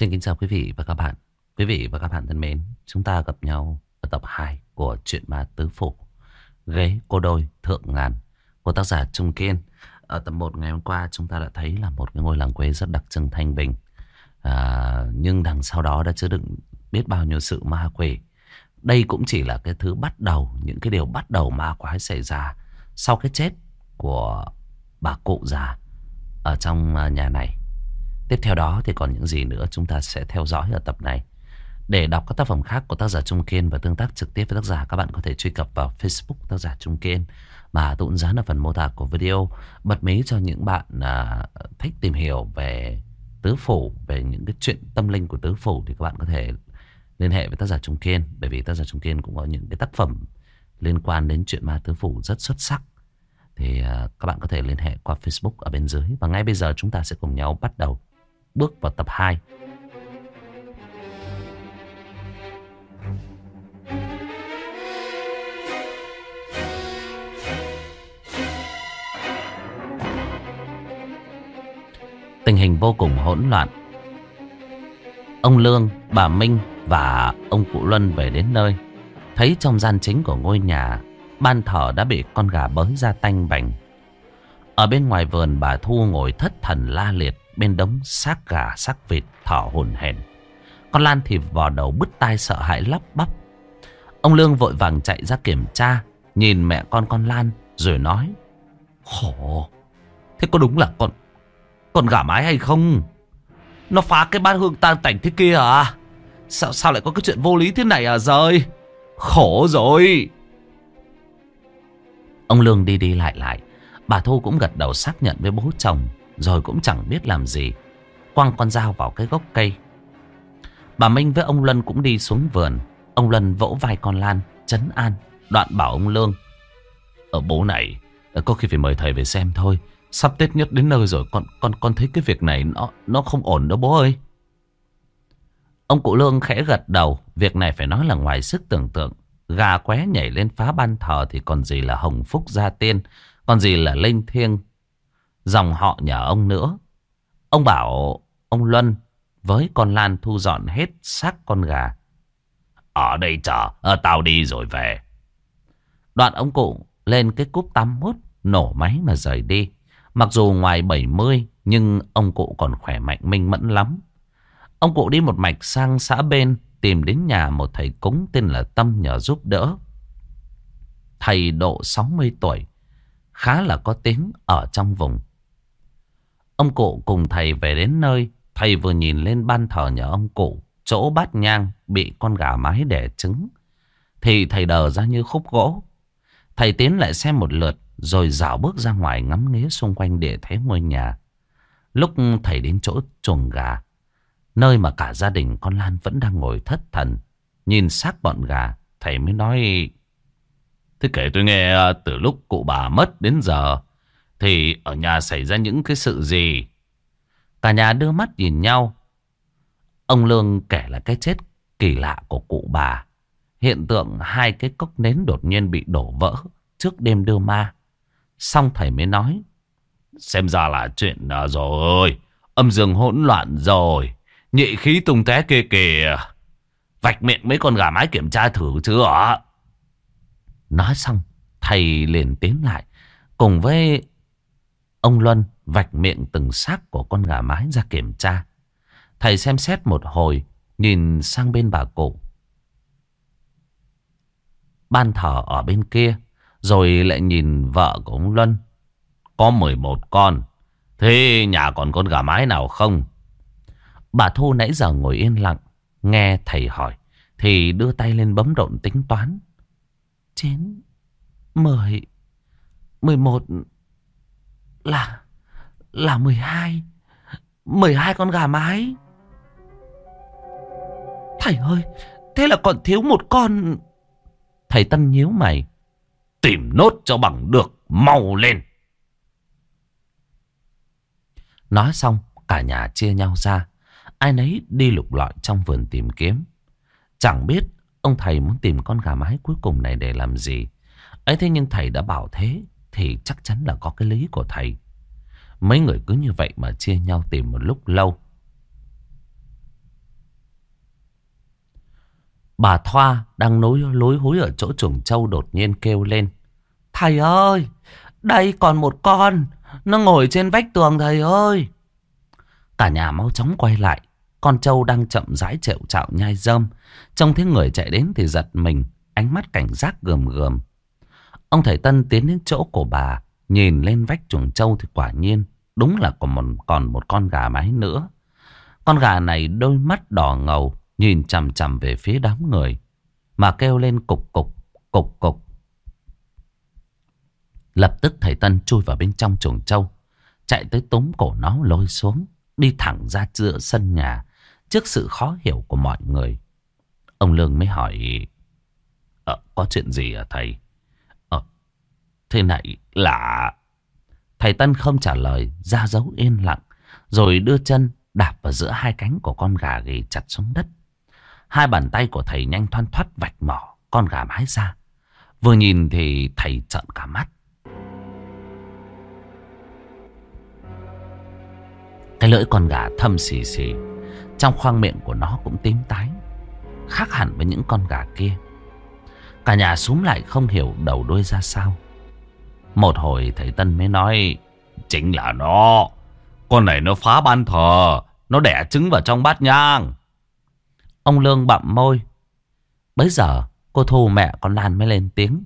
Xin kính chào quý vị và các bạn. Quý vị và các bạn thân mến, chúng ta gặp nhau ở tập 2 của truyện ma tứ phủ Ghế cô đôi thượng ngàn của tác giả Trung Kiên. Ở tập 1 ngày hôm qua chúng ta đã thấy là một cái ngôi làng quê rất đặc trưng thanh bình. À, nhưng đằng sau đó đã chứa đựng biết bao nhiêu sự ma quỷ. Đây cũng chỉ là cái thứ bắt đầu, những cái điều bắt đầu ma quái xảy ra sau cái chết của bà cụ già ở trong à, nhà này. Tiếp theo đó thì còn những gì nữa chúng ta sẽ theo dõi ở tập này. Để đọc các tác phẩm khác của tác giả Trung Kiên và tương tác trực tiếp với tác giả, các bạn có thể truy cập vào Facebook tác giả Trung Kiên mà tôi cũng dán ở phần mô tả của video. Bật mí cho những bạn à, thích tìm hiểu về tứ phủ, về những cái chuyện tâm linh của tứ phủ thì các bạn có thể liên hệ với tác giả Trung Kiên. Bởi vì tác giả Trung Kiên cũng có những cái tác phẩm liên quan đến chuyện ma tứ phủ rất xuất sắc. Thì à, các bạn có thể liên hệ qua Facebook ở bên dưới. Và ngay bây giờ chúng ta sẽ cùng nhau bắt đầu bước vào tập 2. Tình hình vô cùng hỗn loạn. Ông Lương, bà Minh và ông Cụ Luân về đến nơi. Thấy trong gian chính của ngôi nhà, ban thờ đã bị con gà bới ra tanh bành. Ở bên ngoài vườn bà Thu ngồi thất thần la liệt bên đống xác gà xác vịt thở hồn hển. Con Lan thì vò đầu bứt tai sợ hãi lắp bắp. Ông Lương vội vàng chạy ra kiểm tra, nhìn mẹ con con Lan rồi nói: "Khổ. Thế có đúng là con con gà mái hay không? Nó phá cái bát hương tan tảnh thế kia à? Sao sao lại có cái chuyện vô lý thế này à rời? Khổ rồi." Ông Lương đi đi lại lại, bà Thu cũng gật đầu xác nhận với bố chồng. Rồi cũng chẳng biết làm gì. Quăng con dao vào cái gốc cây. Bà Minh với ông Luân cũng đi xuống vườn. Ông Luân vỗ vai con Lan, Chấn an, Đoạn bảo ông Lương. Ở bố này, Có khi phải mời thầy về xem thôi. Sắp Tết nhất đến nơi rồi, Con con con thấy cái việc này nó nó không ổn đâu bố ơi. Ông cụ Lương khẽ gật đầu, Việc này phải nói là ngoài sức tưởng tượng. Gà qué nhảy lên phá ban thờ Thì còn gì là hồng phúc gia tiên. Còn gì là linh thiêng dòng họ nhà ông nữa. Ông bảo ông Luân với con Lan thu dọn hết xác con gà. Ở đây chờ, à, tao đi rồi về. Đoạn ông cụ lên cái cúp tăm mút, nổ máy mà rời đi. Mặc dù ngoài 70 nhưng ông cụ còn khỏe mạnh minh mẫn lắm. Ông cụ đi một mạch sang xã bên tìm đến nhà một thầy cúng tên là Tâm nhờ giúp đỡ. Thầy độ 60 tuổi, khá là có tiếng ở trong vùng. Ông cụ cùng thầy về đến nơi. Thầy vừa nhìn lên ban thờ nhà ông cụ. Chỗ bát nhang bị con gà mái đẻ trứng. Thì thầy đờ ra như khúc gỗ. Thầy tiến lại xem một lượt. Rồi dạo bước ra ngoài ngắm nghía xung quanh để thấy ngôi nhà. Lúc thầy đến chỗ chuồng gà. Nơi mà cả gia đình con Lan vẫn đang ngồi thất thần. Nhìn xác bọn gà. Thầy mới nói... Thế kể tôi nghe à, từ lúc cụ bà mất đến giờ, thì ở nhà xảy ra những cái sự gì? Cả nhà đưa mắt nhìn nhau. Ông Lương kể là cái chết kỳ lạ của cụ bà. Hiện tượng hai cái cốc nến đột nhiên bị đổ vỡ trước đêm đưa ma. Xong thầy mới nói. Xem ra là chuyện à, rồi. Âm dương hỗn loạn rồi. Nhị khí tung té kia kìa. Vạch miệng mấy con gà mái kiểm tra thử chứ ạ Nói xong, thầy liền tiến lại. Cùng với Ông Luân vạch miệng từng xác của con gà mái ra kiểm tra. Thầy xem xét một hồi, nhìn sang bên bà cụ. Ban thờ ở bên kia, rồi lại nhìn vợ của ông Luân. Có 11 con, thế nhà còn con gà mái nào không? Bà Thu nãy giờ ngồi yên lặng, nghe thầy hỏi, thì đưa tay lên bấm độn tính toán. 9, 10, 11, là Là 12 12 con gà mái. Thầy ơi Thế là còn thiếu một con. Thầy Tân nhíu mày Tìm nốt cho bằng được Mau lên. Nói xong Cả nhà chia nhau ra. Ai nấy đi lục lọi trong vườn tìm kiếm. Chẳng biết Ông thầy muốn tìm con gà mái cuối cùng này để làm gì ấy thế nhưng thầy đã bảo thế thì chắc chắn là có cái lý của thầy. Mấy người cứ như vậy mà chia nhau tìm một lúc lâu. Bà Thoa đang nối lối hối ở chỗ chuồng trâu đột nhiên kêu lên. Thầy ơi, đây còn một con, nó ngồi trên vách tường thầy ơi. Cả nhà mau chóng quay lại, con trâu đang chậm rãi trệu trạo nhai rơm. Trông thấy người chạy đến thì giật mình, ánh mắt cảnh giác gườm gườm. Ông thầy Tân tiến đến chỗ của bà, nhìn lên vách chuồng trâu thì quả nhiên, đúng là còn một, còn một con gà mái nữa. Con gà này đôi mắt đỏ ngầu, nhìn chằm chằm về phía đám người, mà kêu lên cục cục, cục cục. Lập tức thầy Tân chui vào bên trong chuồng trâu, chạy tới túm cổ nó lôi xuống, đi thẳng ra giữa sân nhà, trước sự khó hiểu của mọi người. Ông Lương mới hỏi, Ờ, có chuyện gì à thầy? Ờ, thế này là... Thầy Tân không trả lời, ra dấu yên lặng, rồi đưa chân đạp vào giữa hai cánh của con gà ghi chặt xuống đất. Hai bàn tay của thầy nhanh thoăn thoắt vạch mỏ con gà mái ra. Vừa nhìn thì thầy trợn cả mắt. Cái lưỡi con gà thâm xì xì. Trong khoang miệng của nó cũng tím tái. Khác hẳn với những con gà kia. Cả nhà súm lại không hiểu đầu đuôi ra sao. Một hồi thầy Tân mới nói. Chính là nó. Con này nó phá ban thờ. Nó đẻ trứng vào trong bát nhang. Ông Lương bặm môi. Bấy giờ, cô Thu mẹ con Lan mới lên tiếng.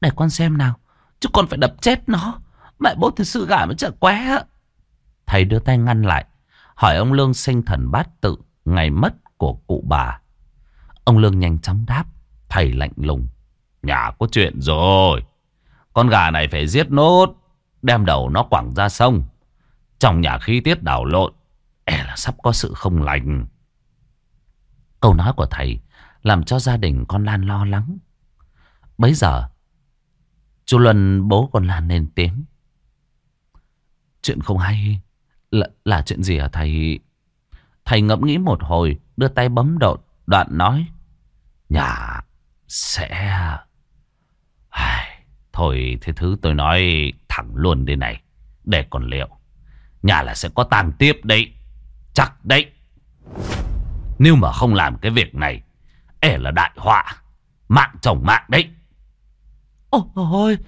Để con xem nào. Chứ con phải đập chết nó. Mẹ bố thật sự gả mới chả qué. Thầy đưa tay ngăn lại. Hỏi ông Lương sinh thần bát tự. Ngày mất của cụ bà. Ông Lương nhanh chóng đáp. Thầy lạnh lùng. Nhà có chuyện rồi. Con gà này phải giết nốt. Đem đầu nó quẳng ra sông. Trong nhà khí tiết đảo lộn. E là sắp có sự không lành. Câu nói của thầy làm cho gia đình con Lan lo lắng. Bấy giờ, chú Luân bố con Lan lên tiếng. Chuyện không hay là, là chuyện gì hả thầy? Thầy ngẫm nghĩ một hồi, đưa tay bấm đột, đoạn nói. Nhà sẽ... Ai... Thôi thế thứ tôi nói thẳng luôn đây này, để còn liệu. Nhà là sẽ có tang tiếp đấy, chắc đấy. Nếu mà không làm cái việc này ẻ là đại họa Mạng chồng mạng đấy Ôi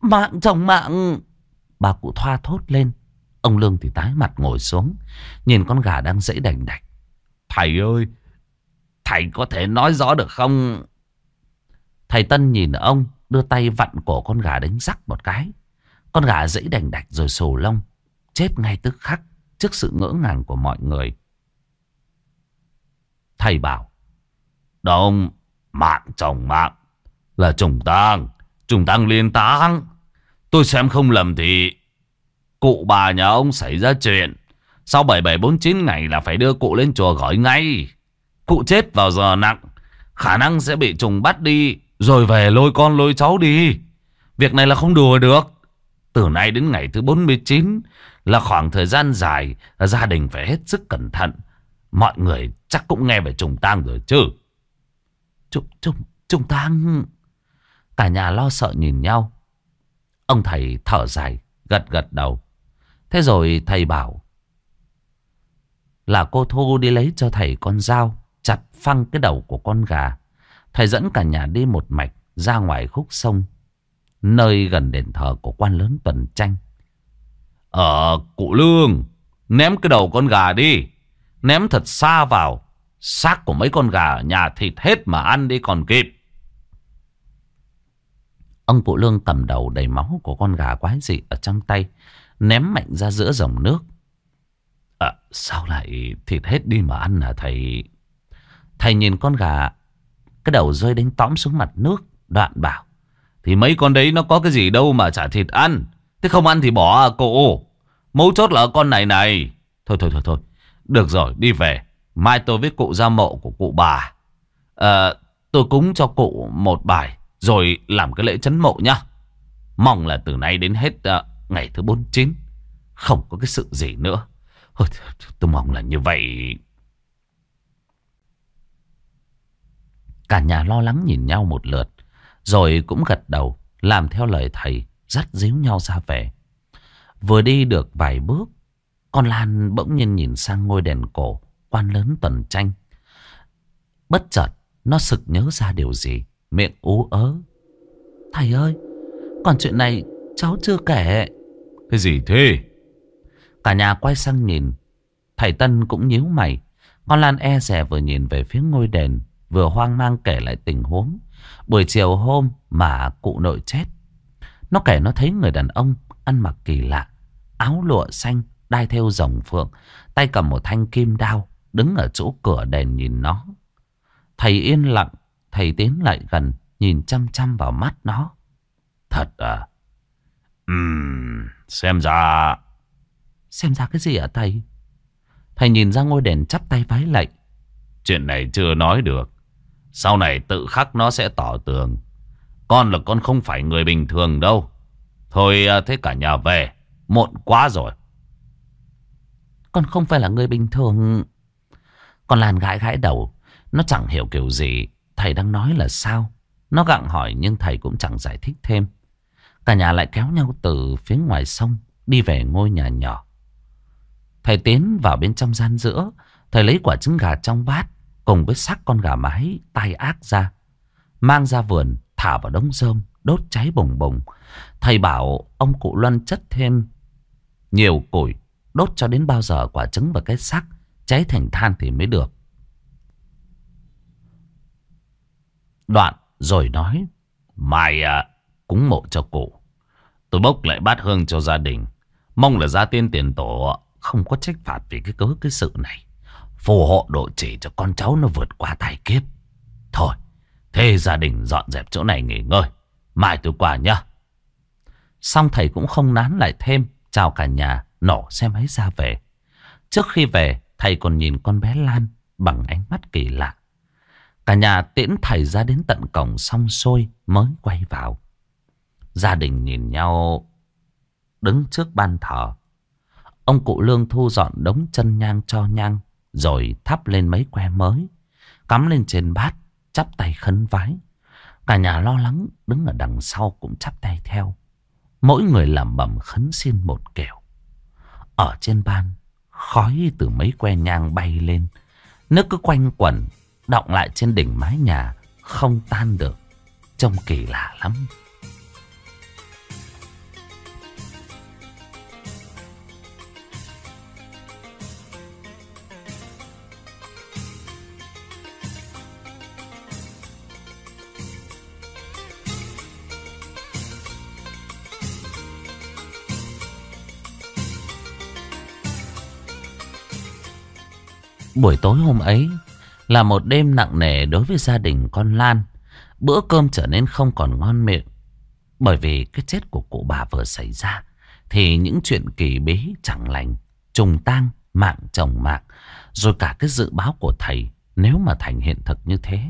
Mạng chồng mạng Bà cụ thoa thốt lên Ông Lương thì tái mặt ngồi xuống Nhìn con gà đang dãy đành đạch Thầy ơi Thầy có thể nói rõ được không Thầy Tân nhìn ông Đưa tay vặn cổ con gà đánh rắc một cái Con gà dãy đành đạch rồi sổ lông Chết ngay tức khắc Trước sự ngỡ ngàng của mọi người Thầy bảo. Đông, mạng chồng mạng. Là trùng tang. Trùng tang liên tang. Tôi xem không lầm thì... Cụ bà nhà ông xảy ra chuyện. Sau 7749 ngày là phải đưa cụ lên chùa gói ngay. Cụ chết vào giờ nặng. Khả năng sẽ bị trùng bắt đi. Rồi về lôi con lôi cháu đi. Việc này là không đùa được. Từ nay đến ngày thứ 49 là khoảng thời gian dài gia đình phải hết sức cẩn thận. Mọi người chắc cũng nghe về trùng tang rồi chứ. Trùng, trùng, trùng tang... Cả nhà lo sợ nhìn nhau. Ông thầy thở dài, gật gật đầu. Thế rồi thầy bảo là cô Thu đi lấy cho thầy con dao, chặt phăng cái đầu của con gà. Thầy dẫn cả nhà đi một mạch ra ngoài khúc sông, nơi gần đền thờ của quan lớn tuần tranh. Ờ, cụ Lương, ném cái đầu con gà đi. Ném thật xa vào Xác của mấy con gà ở nhà thịt hết mà ăn đi còn kịp Ông cụ lương cầm đầu đầy máu của con gà quái dị ở trong tay Ném mạnh ra giữa dòng nước À sao lại thịt hết đi mà ăn hả thầy Thầy nhìn con gà Cái đầu rơi đánh tóm xuống mặt nước Đoạn bảo Thì mấy con đấy nó có cái gì đâu mà chả thịt ăn Thế không ăn thì bỏ à cô. Mấu chốt là con này này Thôi thôi thôi thôi được rồi, đi về. Mai tôi với cụ ra mộ của cụ bà. À, tôi cúng cho cụ một bài, rồi làm cái lễ chấn mộ nhá. Mong là từ nay đến hết ờ, ngày thứ 49, không có cái sự gì nữa. Ôi, tôi mong là như vậy. Cả nhà lo lắng nhìn nhau một lượt, rồi cũng gật đầu, làm theo lời thầy, dắt díu nhau ra về. Vừa đi được vài bước, con Lan bỗng nhiên nhìn sang ngôi đèn cổ quan lớn tuần tranh. Bất chợt Nó sực nhớ ra điều gì Miệng ú ớ Thầy ơi Còn chuyện này cháu chưa kể. Cái gì thế? Cả nhà quay sang nhìn. Thầy Tân cũng nhíu mày. Con Lan e rè vừa nhìn về phía ngôi đền Vừa hoang mang kể lại tình huống. Buổi chiều hôm mà cụ nội chết. Nó kể nó thấy người đàn ông Ăn mặc kỳ lạ Áo lụa xanh Đai theo rồng phượng Tay cầm một thanh kim đao Đứng ở chỗ cửa đền nhìn nó. Thầy yên lặng Thầy tiến lại gần Nhìn chăm chăm vào mắt nó. Thật à Ừm Xem ra Xem ra cái gì ạ thầy? Thầy nhìn ra ngôi đền chắp tay vái lạy. Chuyện này chưa nói được. Sau này tự khắc nó sẽ tỏ tường. Con là con không phải người bình thường đâu. Thôi à, thế cả nhà về. Muộn quá rồi. Con không phải là người bình thường. Con Lan gãi gãi đầu. Nó chẳng hiểu kiểu gì. Thầy đang nói là sao? Nó gặng hỏi nhưng thầy cũng chẳng giải thích thêm Cả nhà lại kéo nhau từ phía ngoài sông Đi về ngôi nhà nhỏ. Thầy tiến vào bên trong gian giữa Thầy lấy quả trứng gà trong bát Cùng với xác con gà mái tai ác ra Mang ra vườn Thả vào đống rơm Đốt cháy bùng bùng Thầy bảo ông cụ Luân chất thêm Nhiều củi Đốt cho đến bao giờ quả trứng và cái xác Cháy thành than thì mới được. Đoạn rồi nói mày à, cúng mộ cho cụ. Tôi bốc lại bát hương cho gia đình. Mong là gia tiên tiền tổ Không có trách phạt vì cái cớ, cái sự này. Phù hộ độ chỉ cho con cháu nó vượt qua tài kiếp. Thôi, Thế gia đình dọn dẹp chỗ này nghỉ ngơi. Mai tôi qua nhá. Xong thầy cũng không nán lại thêm, Chào cả nhà, Nổ xe máy ra về. Trước khi về, Thầy còn nhìn con bé Lan Bằng ánh mắt kỳ lạ. Cả nhà tiễn thầy ra đến tận cổng xong xuôi Mới quay vào. Gia đình nhìn nhau, Đứng trước ban thờ. Ông cụ Lương thu dọn đống chân nhang cho nhang, Rồi thắp lên mấy que mới, Cắm lên trên bát, Chắp tay khấn vái. Cả nhà lo lắng, đứng ở đằng sau cũng chắp tay theo. Mỗi người làm bẩm khấn xin một kiểu. Ở trên ban, Khói từ mấy que nhang bay lên. Nước cứ quanh quẩn, đọng lại trên đỉnh mái nhà, Không tan được. Trông kỳ lạ lắm. Buổi tối hôm ấy là một đêm nặng nề đối với gia đình con Lan. Bữa cơm trở nên không còn ngon miệng. Bởi vì cái chết của cụ bà vừa xảy ra thì những chuyện kỳ bí chẳng lành, trùng tang, mạng chồng mạng, rồi cả cái dự báo của thầy nếu mà thành hiện thực như thế,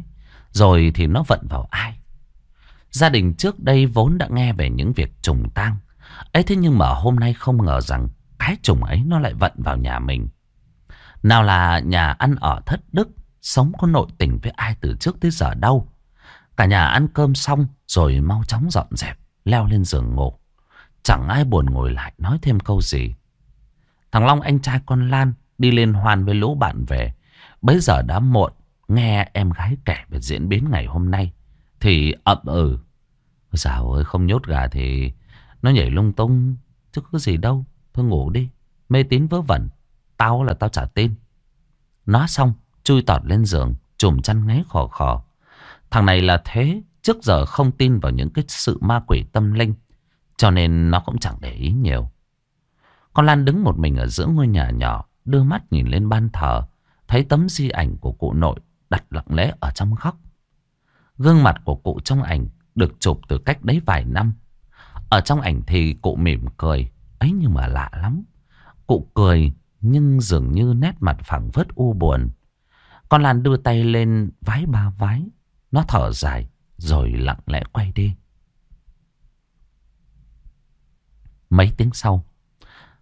rồi thì nó vận vào ai? Gia đình trước đây vốn đã nghe về những việc trùng tang, ấy thế nhưng mà hôm nay không ngờ rằng cái trùng ấy nó lại vận vào nhà mình. Nào là nhà ăn ở thất đức, sống có nội tình với ai từ trước tới giờ đâu. Cả nhà ăn cơm xong rồi mau chóng dọn dẹp, leo lên giường ngủ. Chẳng ai buồn ngồi lại nói thêm câu gì. Thằng Long anh trai con Lan đi lên hoan với lũ bạn về. Bây giờ đã muộn, nghe em gái kể về diễn biến ngày hôm nay. Thì ậm ừ. Dạo ơi không nhốt gà thì nó nhảy lung tung. Chứ có gì đâu. Thôi ngủ đi. Mê tín vớ vẩn. Tao là tao trả tin. Nói xong, chui tọt lên giường, chùm chăn ngáy khò khò. Thằng này là thế, trước giờ không tin vào những cái sự ma quỷ tâm linh. Cho nên nó cũng chẳng để ý nhiều. Con Lan đứng một mình ở giữa ngôi nhà nhỏ, đưa mắt nhìn lên ban thờ, thấy tấm di ảnh của cụ nội đặt lặng lẽ ở trong góc. Gương mặt của cụ trong ảnh được chụp từ cách đấy vài năm. Ở trong ảnh thì cụ mỉm cười, ấy nhưng mà lạ lắm. Cụ cười nhưng dường như nét mặt phẳng vớt u buồn. Con Lan đưa tay lên vái ba vái. Nó thở dài rồi lặng lẽ quay đi. Mấy tiếng sau,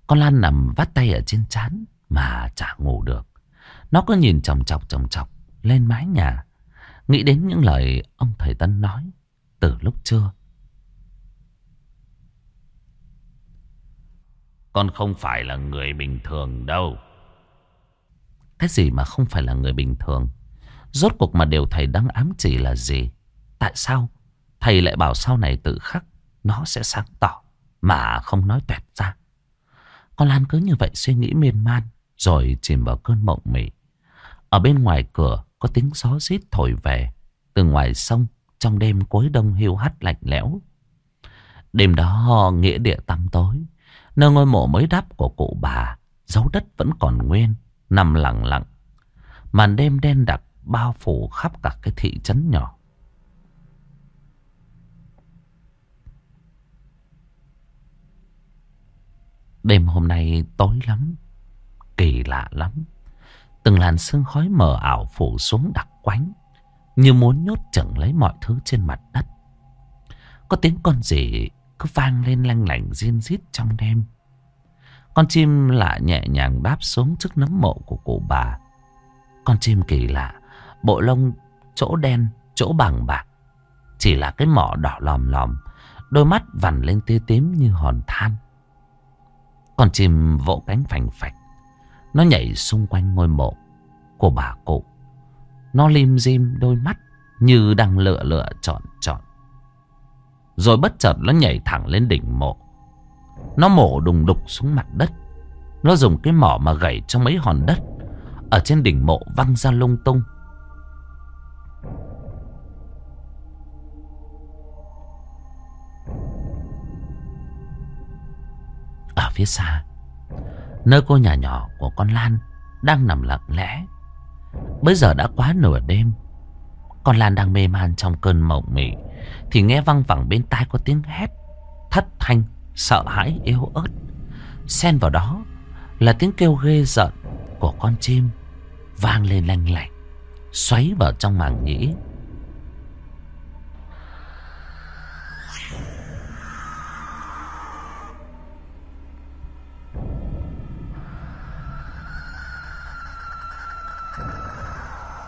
con Lan nằm vắt tay ở trên chán mà chả ngủ được. Nó cứ nhìn chòng chọc chòng chọc lên mái nhà. Nghĩ đến những lời ông thầy Tân nói từ lúc trưa. Con không phải là người bình thường đâu. Cái gì mà không phải là người bình thường? Rốt cuộc mà điều thầy đang ám chỉ là gì? Tại sao thầy lại bảo sau này tự khắc nó sẽ sáng tỏ mà không nói tuyệt ra? Con Lan cứ như vậy suy nghĩ miên man rồi chìm vào cơn mộng mị. Ở bên ngoài cửa có tiếng gió rít thổi về từ ngoài sông trong đêm cuối đông hiu hắt lạnh lẽo. Đêm đó nghĩa địa tăm tối, nơi ngôi mộ mới đắp của cụ bà, dấu đất vẫn còn nguyên, nằm lặng lặng. Màn đêm đen đặc bao phủ khắp cả cái thị trấn nhỏ. Đêm hôm nay tối lắm, kỳ lạ lắm. Từng làn sương khói mờ ảo phủ xuống đặc quánh, như muốn nhốt chừng lấy mọi thứ trên mặt đất. Có tiếng con gì cứ vang lên lanh lảnh riêng rít trong đêm. Con chim lạ nhẹ nhàng đáp xuống trước nấm mộ của cụ bà. Con chim kỳ lạ, bộ lông chỗ đen, chỗ bằng bạc. Chỉ là cái mỏ đỏ lòm lòm, đôi mắt vằn lên tia tím như hòn than. Con chim vỗ cánh phành phạch. Nó nhảy xung quanh ngôi mộ của bà cụ. Nó lim dim đôi mắt như đang lựa lựa chọn chọn. Rồi bất chợt nó nhảy thẳng lên đỉnh mộ. Nó mổ đùng đục xuống mặt đất. Nó dùng cái mỏ mà gãy trong mấy hòn đất. Ở trên đỉnh mộ văng ra lung tung. Ở phía xa, Nơi cô nhà nhỏ của con Lan Đang nằm lặng lẽ Bây giờ đã quá nửa đêm, Con Lan đang mê man trong cơn mộng mị thì nghe văng vẳng bên tai có tiếng hét, Thất thanh, Sợ hãi, yếu ớt. Xen vào đó Là tiếng kêu ghê giận Của con chim Vang lên lanh lảnh, Xoáy vào trong màng nhĩ.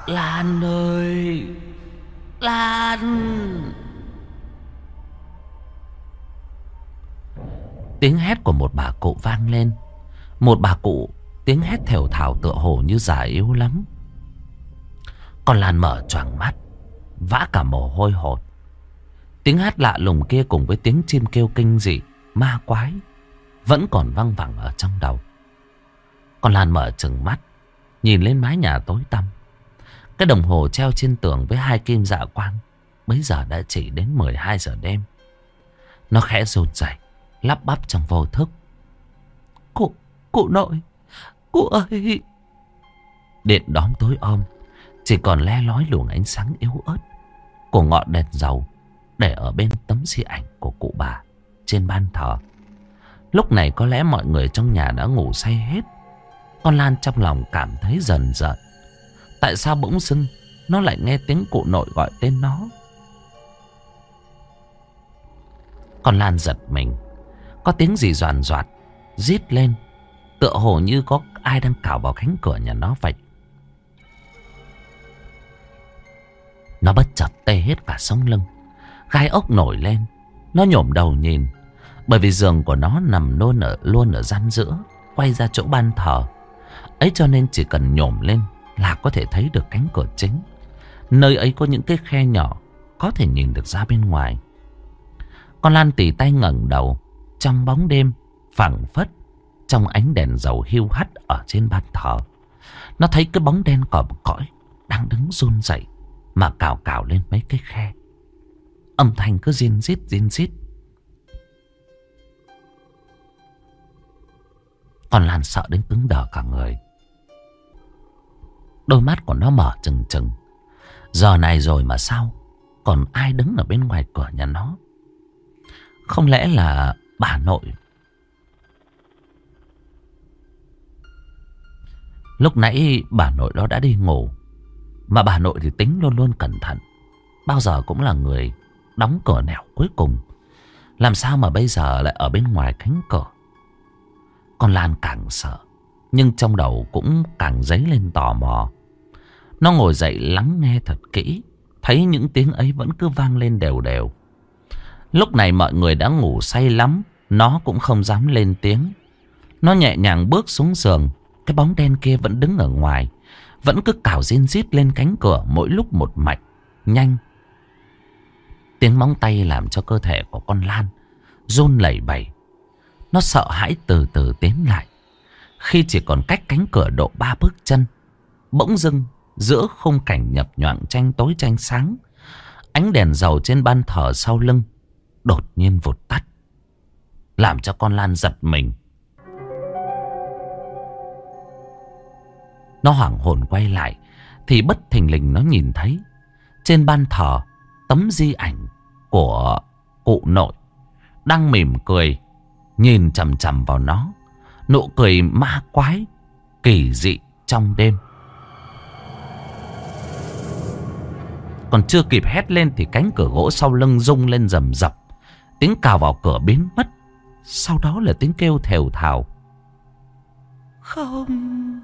Lan ơi, Lan! Tiếng hét của một bà cụ vang lên. Một bà cụ, Tiếng hét thều thào tựa hồ như già yếu lắm. Còn Lan mở choàng mắt, Vã cả mồ hôi hột. Tiếng hát lạ lùng kia cùng với tiếng chim kêu kinh dị, Ma quái, Vẫn còn văng vẳng ở trong đầu. Con Lan mở chừng mắt, Nhìn lên mái nhà tối tăm. Cái đồng hồ treo trên tường với hai kim dạ quang Bây giờ đã chỉ đến 12 giờ đêm. Nó khẽ rụt rẩy Lắp bắp trong vô thức. Cụ, cụ nội Cụ ơi. Điện đóm tối om Chỉ còn le lói luồng ánh sáng yếu ớt Của ngọn đèn dầu Để ở bên tấm di ảnh của cụ bà Trên ban thờ. Lúc này có lẽ mọi người trong nhà đã ngủ say hết. Con Lan trong lòng cảm thấy dần dần. Tại sao bỗng dưng Nó lại nghe tiếng cụ nội gọi tên nó? Con Lan giật mình. Có tiếng gì doàn doạt Rít lên Tựa hồ như có ai đang cào vào cánh cửa nhà nó vậy Nó bất chợt tê hết cả sống lưng Gai ốc nổi lên Nó nhổm đầu nhìn Bởi vì giường của nó nằm luôn ở, luôn ở gian giữa Quay ra chỗ ban thờ Ấy cho nên chỉ cần nhổm lên là có thể thấy được cánh cửa chính. Nơi ấy có những cái khe nhỏ có thể nhìn được ra bên ngoài. Con Lan tỉ tay ngẩng đầu trong bóng đêm, phẳng phất trong ánh đèn dầu hiu hắt ở trên ban thờ. Nó thấy cái bóng đen còm cõi đang đứng run rẩy mà cào cào lên mấy cái khe. Âm thanh cứ rin rít rin rít. còn Lan sợ đến cứng đờ cả người. Đôi mắt của nó mở trừng trừng Giờ này rồi mà sao Còn ai đứng ở bên ngoài cửa nhà nó Không lẽ là bà nội Lúc nãy bà nội đó đã đi ngủ, Mà bà nội thì tính luôn luôn cẩn thận Bao giờ cũng là người Đóng cửa nẻo cuối cùng Làm sao mà bây giờ lại ở bên ngoài cánh cửa Con Lan càng sợ, Nhưng trong đầu cũng càng dấy lên tò mò nó ngồi dậy lắng nghe thật kỹ. Thấy những tiếng ấy vẫn cứ vang lên đều đều. Lúc này mọi người đã ngủ say lắm. Nó cũng không dám lên tiếng. Nó nhẹ nhàng bước xuống giường. Cái bóng đen kia vẫn đứng ở ngoài. Vẫn cứ cào riêng rít lên cánh cửa mỗi lúc một mạnh, nhanh. Tiếng móng tay làm cho cơ thể của con Lan run lẩy bẩy. Nó sợ hãi từ từ tiến lại. Khi chỉ còn cách cánh cửa độ ba bước chân, bỗng dưng giữa khung cảnh nhập nhoạng tranh tối tranh sáng, ánh đèn dầu trên ban thờ sau lưng đột nhiên vụt tắt, làm cho con Lan giật mình. Nó hoảng hồn quay lại, Thì bất thình lình nó nhìn thấy Trên ban thờ Tấm di ảnh của cụ nội Đang mỉm cười, Nhìn chầm chầm vào nó, Nụ cười ma quái, Kỳ dị trong đêm Còn chưa kịp hét lên Thì cánh cửa gỗ sau lưng rung lên rầm rập, Tiếng cào vào cửa biến mất sau đó là tiếng kêu thều thào Không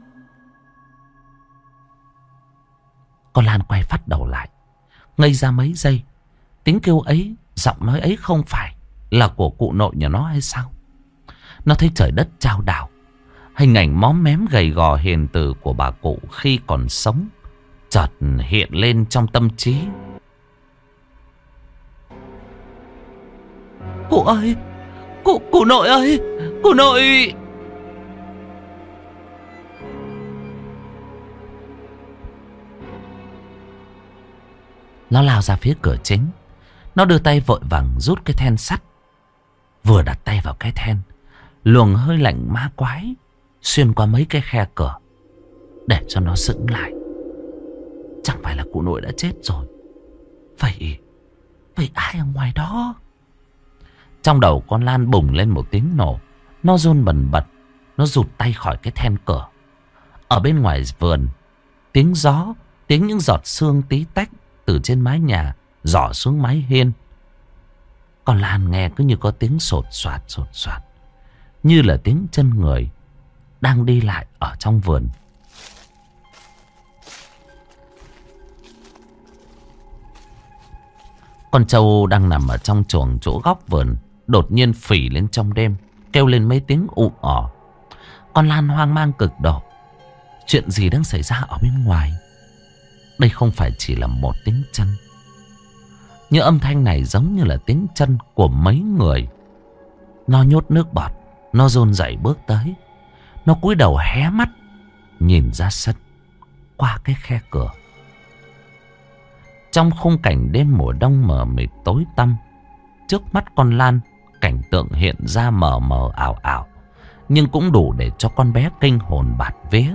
Con Lan quay phát đầu lại. Ngây ra mấy giây. Tiếng kêu ấy, giọng nói ấy không phải là của cụ nội nhà nó hay sao? Nó thấy trời đất trao đảo. Hình ảnh móm mém gầy gò hiền từ của bà cụ khi còn sống. Chợt hiện lên trong tâm trí. Cụ ơi! Cụ, cụ nội ơi! Cụ nội! Nó lao ra phía cửa chính. Nó đưa tay vội vàng rút cái then sắt. Vừa đặt tay vào cái then. Luồng hơi lạnh ma quái. Xuyên qua mấy cái khe cửa. Để cho nó sững lại. Chẳng phải là cụ nội đã chết rồi. Vậy... Vậy ai ở ngoài đó? Trong đầu con Lan bùng lên một tiếng nổ. Nó run bần bật. Nó rụt tay khỏi cái then cửa. Ở bên ngoài vườn. Tiếng gió. Tiếng những giọt sương tí tách từ trên mái nhà dò xuống mái hiên. con Lan nghe cứ như có tiếng sột soạt sột soạt. Như là tiếng chân người đang đi lại ở trong vườn. Con trâu đang nằm ở trong chuồng chỗ góc vườn. Đột nhiên phỉ lên trong đêm. Kêu lên mấy tiếng ụ ỏ. Con Lan hoang mang cực độ. Chuyện gì đang xảy ra ở bên ngoài? Đây không phải chỉ là một tiếng chân Những âm thanh này giống như là tiếng chân của mấy người Nó nhốt nước bọt, Nó rôn dậy bước tới Nó cúi đầu hé mắt, Nhìn ra sân, Qua cái khe cửa Trong khung cảnh đêm mùa đông mờ mịt tối tăm, Trước mắt con Lan Cảnh tượng hiện ra mờ mờ ảo ảo, Nhưng cũng đủ để cho con bé kinh hồn bạt vía.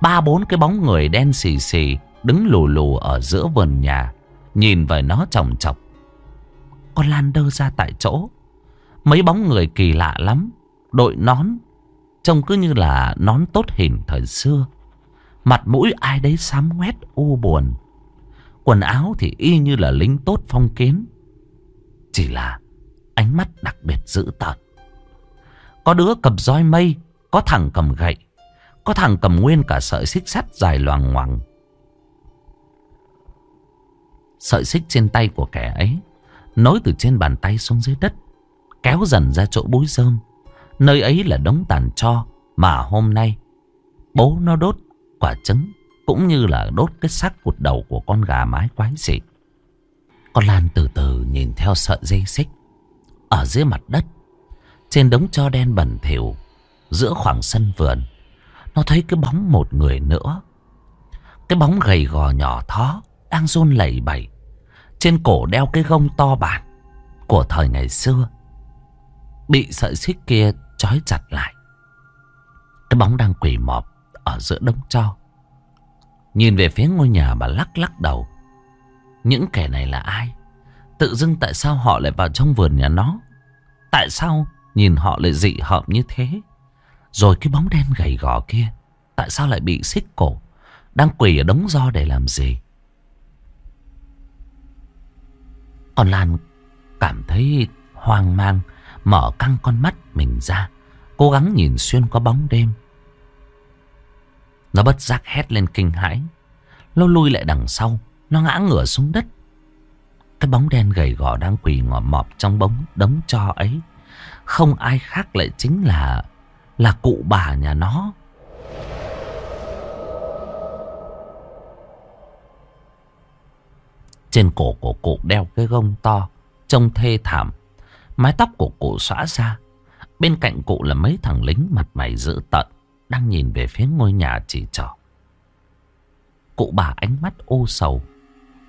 Ba bốn cái bóng người đen xì xì Đứng lù lù ở giữa vườn nhà, Nhìn về nó chồng chọc. Con Lan đơ ra tại chỗ. Mấy bóng người kỳ lạ lắm, Đội nón, Trông cứ như là nón tốt hình thời xưa. Mặt mũi ai đấy xám quét, u buồn. Quần áo thì y như là lính tốt phong kiến. Chỉ là ánh mắt đặc biệt dữ tợn Có đứa cầm roi mây Có thằng cầm gậy có thằng cầm nguyên cả sợi xích sắt dài loằng ngoằng. Sợi xích trên tay của kẻ ấy nối từ trên bàn tay xuống dưới đất, kéo dần ra chỗ bối rơm. Nơi ấy là đống tàn cho mà hôm nay bố nó đốt quả trứng cũng như là đốt cái xác cụt đầu của con gà mái quái dị. Con Lan từ từ nhìn theo sợi dây xích ở dưới mặt đất, trên đống cho đen bẩn thỉu giữa khoảng sân vườn. Nó thấy cái bóng một người nữa. Cái bóng gầy gò nhỏ thó Đang run lẩy bẩy. Trên cổ đeo cái gông to bản Của thời ngày xưa. Bị sợi xích kia trói chặt lại. Cái bóng đang quỳ mọp Ở giữa đống cho Nhìn về phía ngôi nhà mà lắc lắc đầu. Những kẻ này là ai? Tự dưng tại sao họ lại vào trong vườn nhà nó? Tại sao nhìn họ lại dị hợm như thế? Rồi cái bóng đen gầy gò kia, Tại sao lại bị xích cổ? Đang quỳ ở đống do để làm gì? Còn Lan cảm thấy hoang mang, Mở căng con mắt mình ra, Cố gắng nhìn xuyên qua bóng đêm. Nó bất giác hét lên kinh hãi. Lâu lui lại đằng sau, Nó ngã ngửa xuống đất. Cái bóng đen gầy gò đang quỳ ngọ mọp trong bóng đống cho ấy. Không ai khác lại chính là là cụ bà nhà nó. Trên cổ của cụ đeo cái gông to, trông thê thảm. Mái tóc của cụ xõa ra. Bên cạnh cụ là mấy thằng lính mặt mày dữ tợn, đang nhìn về phía ngôi nhà chỉ trỏ. Cụ bà ánh mắt ô sầu,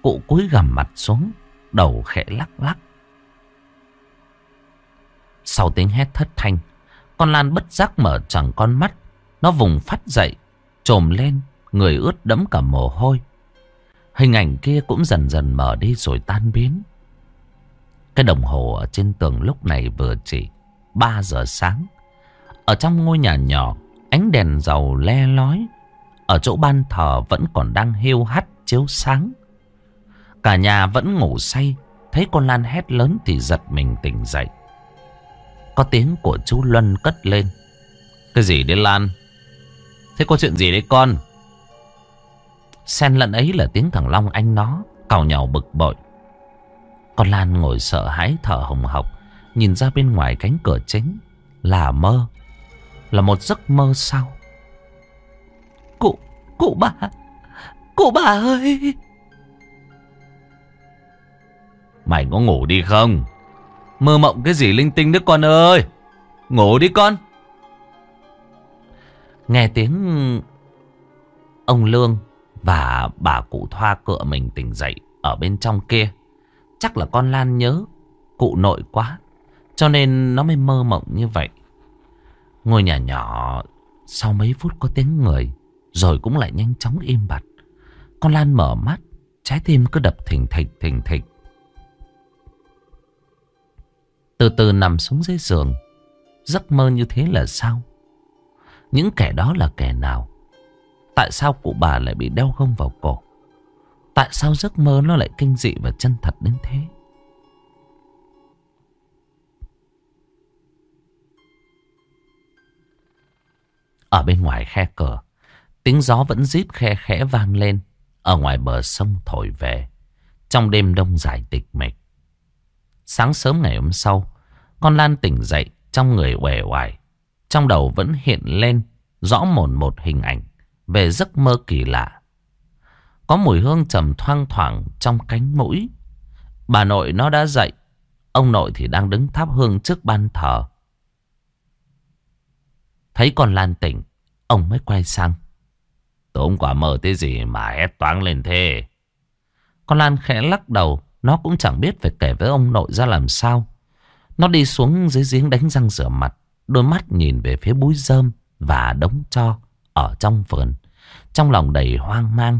cụ cúi gằm mặt xuống đầu khẽ lắc lắc. Sau tiếng hét thất thanh, con Lan bất giác mở chẳng con mắt. Nó vùng phát dậy, trồm lên, người ướt đẫm cả mồ hôi. Hình ảnh kia cũng dần dần mở đi rồi tan biến. Cái đồng hồ ở trên tường lúc này vừa chỉ 3 giờ sáng. Ở trong ngôi nhà nhỏ, ánh đèn dầu le lói. Ở chỗ ban thờ vẫn còn đang hiu hắt chiếu sáng. Cả nhà vẫn ngủ say, thấy con Lan hét lớn thì giật mình tỉnh dậy. Có tiếng của chú Luân cất lên. Cái gì đấy Lan? Thế có chuyện gì đấy con? Xen lẫn ấy là tiếng thằng Long anh nó, cào nhào bực bội. Con Lan ngồi sợ hãi thở hồng hộc, nhìn ra bên ngoài cánh cửa chính. Là mơ, là một giấc mơ sao? Cụ, cụ bà, cụ bà ơi! Mày có ngủ đi không? Mơ mộng cái gì linh tinh đứa con ơi? Ngủ đi con. Nghe tiếng Ông Lương Và bà cụ thoa cựa mình tỉnh dậy Ở bên trong kia. Chắc là con Lan nhớ Cụ nội quá, Cho nên nó mới mơ mộng như vậy. Ngôi nhà nhỏ Sau mấy phút có tiếng người, Rồi cũng lại nhanh chóng im bặt. Con Lan mở mắt, Trái tim cứ đập thình thịch thình thịch. Từ từ nằm xuống dưới giường. Giấc mơ như thế là sao? Những kẻ đó là kẻ nào? Tại sao cụ bà lại bị đeo gông vào cổ? Tại sao giấc mơ nó lại kinh dị và chân thật đến thế? Ở bên ngoài khe cửa, Tiếng gió vẫn rít khe khẽ vang lên. Ở ngoài bờ sông thổi về, Trong đêm đông dài tịch mịch. Sáng sớm ngày hôm sau con Lan tỉnh dậy trong người uể oải. Trong đầu vẫn hiện lên rõ mồn một hình ảnh về giấc mơ kỳ lạ. Có mùi hương trầm thoang thoảng trong cánh mũi. Bà nội nó đã dậy. Ông nội thì đang đứng thắp hương trước ban thờ. Thấy con Lan tỉnh, ông mới quay sang. Tối hôm qua mơ thế gì mà hét toáng lên thế? Con Lan khẽ lắc đầu, nó cũng chẳng biết phải kể với ông nội ra làm sao. Nó đi xuống dưới giếng đánh răng rửa mặt. Đôi mắt nhìn về phía búi rơm và đống cho ở trong vườn. Trong lòng đầy hoang mang.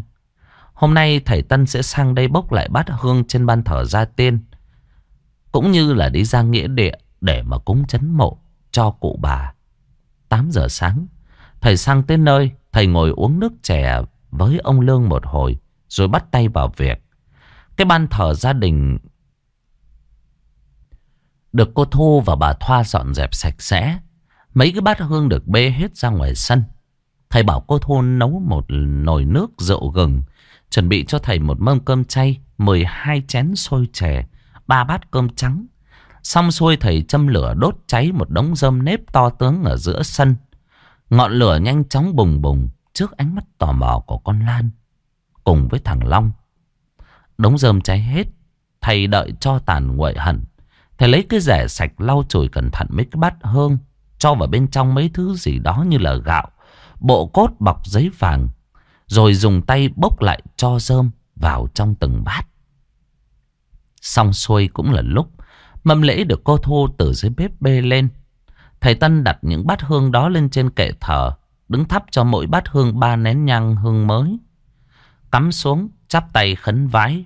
Hôm nay thầy Tân sẽ sang đây bốc lại bát hương trên ban thờ gia tiên. Cũng như là đi ra nghĩa địa để mà cúng chấn mộ cho cụ bà. 8 giờ sáng, thầy sang tới nơi, thầy ngồi uống nước chè với ông Lương một hồi, rồi bắt tay vào việc. Cái ban thờ gia đình được cô Thu và bà Thoa dọn dẹp sạch sẽ. Mấy cái bát hương được bê hết ra ngoài sân. Thầy bảo cô Thu nấu một nồi nước rượu gừng. Chuẩn bị cho thầy một mâm cơm chay, 12 chén xôi chè, ba bát cơm trắng. Xong xuôi thầy châm lửa đốt cháy một đống rơm nếp to tướng ở giữa sân. Ngọn lửa nhanh chóng bùng bùng trước ánh mắt tò mò của con Lan. Cùng với thằng Long. Đống rơm cháy hết. Thầy đợi cho tàn nguội hẳn. Thầy lấy cái rẻ sạch lau chùi cẩn thận mấy cái bát hương. Cho vào bên trong mấy thứ gì đó như là gạo. Bộ cốt bọc giấy vàng. Rồi dùng tay bốc lại cho rơm vào trong từng bát. Xong xuôi cũng là lúc mâm lễ được cô Thu từ dưới bếp bê lên. Thầy Tân đặt những bát hương đó lên trên kệ thờ. Đứng thắp cho mỗi bát hương ba nén nhang hương mới. Cắm xuống chắp tay khấn vái.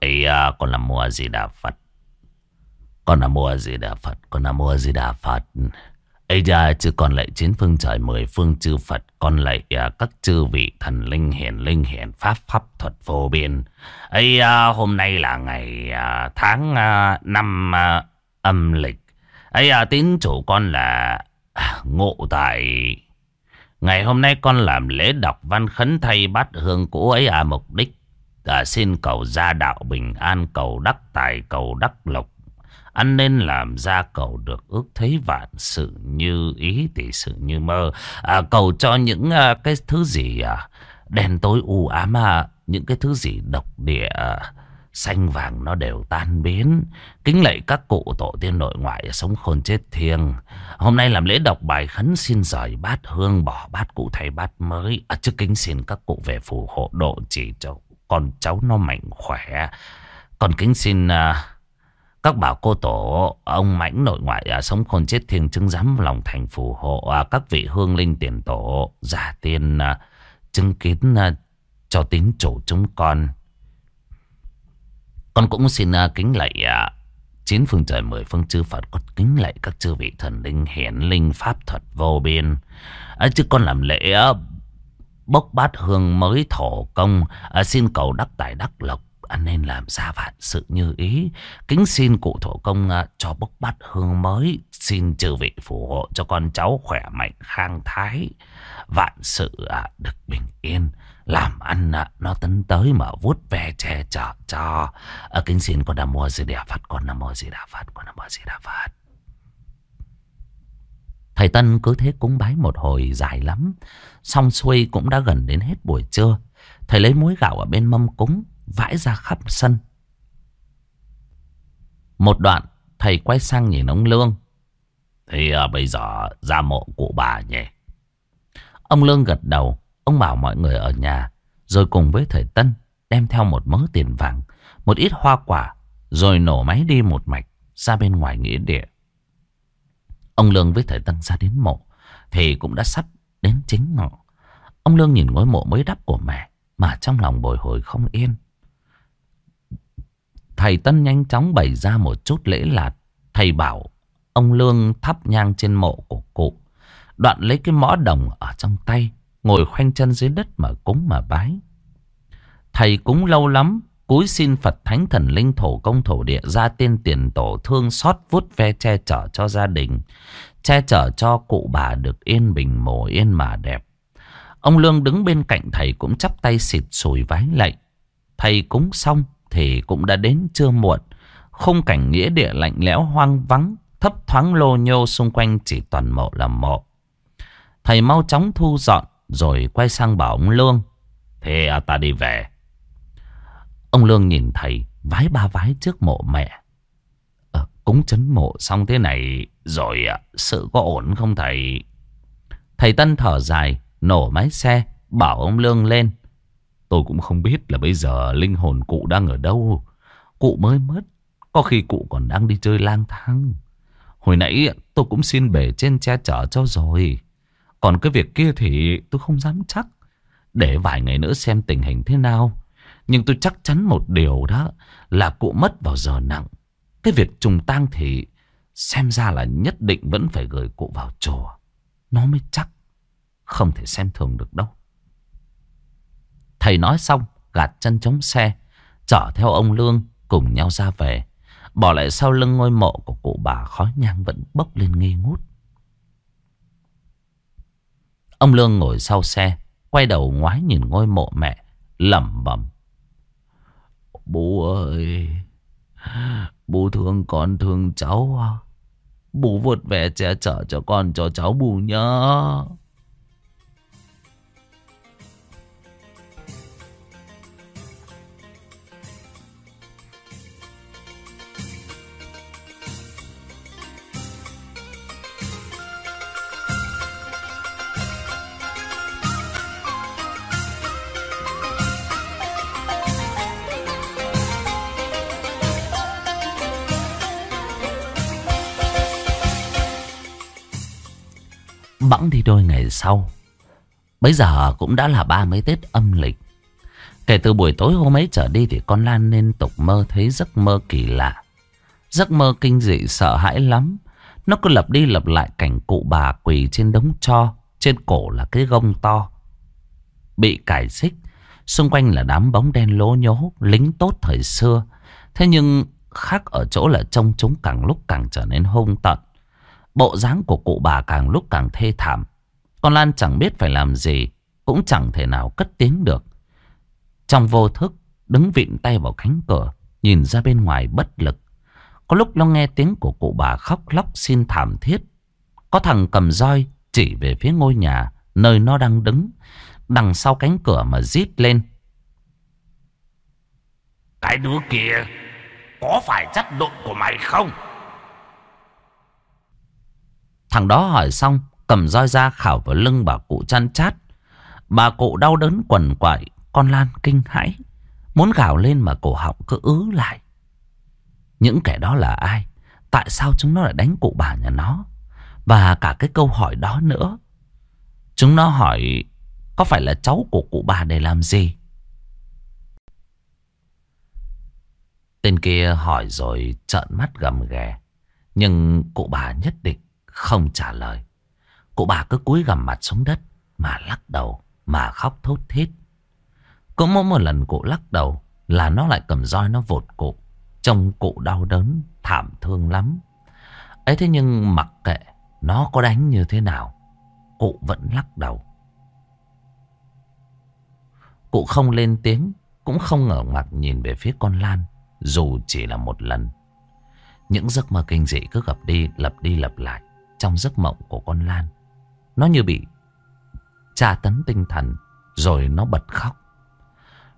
Ây à, còn là mùa gì đà Phật. Con là mua gì đà Phật Con là mua gì đà Phật. Ấy ra chứ còn lại chín phương trời mười phương chư Phật. Con lại à, các chư vị thần linh hiển linh hiển pháp pháp thuật vô biên. Ấy à, hôm nay là ngày à, tháng à, năm à, âm lịch. Ấy à, tín chủ con là à, ngộ tại. Ngày hôm nay con làm lễ đọc văn khấn thay bát hương cũ ấy à mục đích à, Xin cầu gia đạo bình an cầu đắc tài cầu đắc lộc anh nên làm ra cầu được ước thấy vạn sự như ý tỷ sự như mơ. À, cầu cho những à, cái thứ gì à, đen tối u ám à, những cái thứ gì độc địa à, xanh vàng nó đều tan biến. Kính lạy các cụ tổ tiên nội ngoại sống khôn chết thiêng. Hôm nay làm lễ đọc bài khấn xin rời bát hương bỏ bát cũ thay bát mới. À, trước kính xin các cụ về phù hộ độ chỉ cho con cháu nó mạnh khỏe. Còn kính xin à, các bảo cô tổ, ông mãnh nội ngoại à, sống khôn chết thiêng chứng giám lòng thành phù hộ. À, các vị hương linh tiền tổ, giả tiên à, chứng kiến à, cho tín chủ chúng con. Con cũng xin à, kính lạy à, chín phương trời mười phương chư Phật con kính lạy các chư vị thần linh hiển linh pháp thuật vô biên. À, chứ con làm lễ à, bốc bát hương mới thổ công à, xin cầu đắc tài đắc lộc nên làm ra vạn sự như ý kính xin cụ thổ công à, cho bốc bát hương mới xin chư vị phù hộ cho con cháu khỏe mạnh khang thái vạn sự à, được bình yên làm ăn à, nó tấn tới mà vuốt ve che chở cho. Kính xin con Nam Mô Di Đà Phật, con Nam Mô Di Đà Phật, con Nam Mô Di Đà Phật. Thầy Tân cứ thế cúng bái một hồi dài lắm. Xong xuôi cũng đã gần đến hết buổi trưa. Thầy lấy muối gạo ở bên mâm cúng, vãi ra khắp sân. Một đoạn, thầy quay sang nhìn ông Lương. Thì à, bây giờ ra mộ cụ bà nhỉ? Ông Lương gật đầu. Ông bảo mọi người ở nhà Rồi cùng với thầy Tân Đem theo một mớ tiền vàng Một ít hoa quả Rồi nổ máy đi một mạch Ra bên ngoài nghĩa địa Ông Lương với thầy Tân ra đến mộ Thì cũng đã sắp đến chính ngọ Ông Lương nhìn ngôi mộ mới đắp của mẹ Mà trong lòng bồi hồi không yên Thầy Tân nhanh chóng bày ra một chút lễ lạt Thầy bảo, Ông Lương thắp nhang trên mộ của cụ, Đoạn lấy cái mõ đồng ở trong tay, Ngồi khoanh chân dưới đất mà cúng mà bái Thầy cúng lâu lắm, Cúi xin Phật Thánh Thần Linh Thổ Công Thổ Địa ra tiên tiền tổ thương xót vút ve che chở cho gia đình. Che chở cho cụ bà được yên bình, mồ yên mà đẹp. Ông Lương đứng bên cạnh thầy cũng chắp tay xịt sùi vái lạy. Thầy cúng xong thì cũng đã đến chưa muộn. Khung cảnh nghĩa địa lạnh lẽo hoang vắng, thấp thoáng lô nhô xung quanh chỉ toàn mộ là mộ. Thầy mau chóng thu dọn rồi quay sang bảo ông Lương. Thế à, ta đi về. Ông Lương nhìn thầy Vái ba vái trước mộ mẹ. À, Cúng chấn mộ xong thế này Rồi à, sự có ổn không thầy? Thầy Tân thở dài Nổ máy xe Bảo ông Lương lên. Tôi cũng không biết là bây giờ linh hồn cụ đang ở đâu Cụ mới mất, Có khi cụ còn đang đi chơi lang thang Hồi nãy tôi cũng xin bể trên che chở cho rồi còn cái việc kia thì tôi không dám chắc. Để vài ngày nữa xem tình hình thế nào. Nhưng tôi chắc chắn một điều đó là cụ mất vào giờ nặng. Cái việc trùng tang thì xem ra là nhất định vẫn phải gửi cụ vào chùa. Nó mới chắc. Không thể xem thường được đâu. Thầy nói xong gạt chân chống xe. Chở theo ông Lương cùng nhau ra về. Bỏ lại sau lưng ngôi mộ của cụ bà khói nhang vẫn bốc lên nghi ngút. Ông Lương ngồi sau xe, quay đầu ngoái nhìn ngôi mộ mẹ, lẩm bẩm. Bố ơi, bố thương con thương cháu à. Bố vượt về che chở cho con cho cháu bù nhớ. Bẵng đi đôi ngày sau. Bây giờ cũng đã là ba mấy Tết âm lịch. Kể từ buổi tối hôm ấy trở đi Thì con Lan liên tục mơ thấy giấc mơ kỳ lạ. Giấc mơ kinh dị, sợ hãi lắm. Nó cứ lặp đi lặp lại cảnh cụ bà quỳ trên đống cho Trên cổ là cái gông to. Bị cải xích, Xung quanh là đám bóng đen lố nhố, Lính tốt thời xưa. Thế nhưng khác ở chỗ là trông chúng càng lúc càng trở nên hung tận Bộ dáng của cụ bà càng lúc càng thê thảm. Con Lan chẳng biết phải làm gì, cũng chẳng thể nào cất tiếng được. Trong vô thức, đứng vịn tay vào cánh cửa, nhìn ra bên ngoài bất lực. Có lúc nó nghe tiếng của cụ bà khóc lóc xin thảm thiết. Có thằng cầm roi chỉ về phía ngôi nhà, nơi nó đang đứng. đằng sau cánh cửa mà rít lên. Cái đứa kia có phải chất độn của mày không? Thằng đó hỏi xong cầm roi ra khảo vào lưng bà cụ chăn chát. Bà cụ đau đớn quần quại, con Lan kinh hãi. Muốn gào lên mà cổ họng cứ ứ lại. Những kẻ đó là ai? Tại sao chúng nó lại đánh cụ bà nhà nó? Và cả cái câu hỏi đó nữa. Chúng nó hỏi có phải là cháu của cụ bà để làm gì? Tên kia hỏi rồi trợn mắt gầm ghè. Nhưng cụ bà nhất định không trả lời. Cụ bà cứ cúi gằm mặt xuống đất mà lắc đầu mà khóc thốt thít. Cứ mỗi một lần cụ lắc đầu là nó lại cầm roi nó vột cụ. Trông cụ đau đớn, thảm thương lắm. ấy thế nhưng mặc kệ nó có đánh như thế nào, cụ vẫn lắc đầu. Cụ không lên tiếng, cũng không ngờ mặt nhìn về phía con Lan, dù chỉ là một lần. Những giấc mơ kinh dị cứ gặp đi, lặp đi lặp lại trong giấc mộng của con Lan. Nó như bị tra tấn tinh thần, rồi nó bật khóc.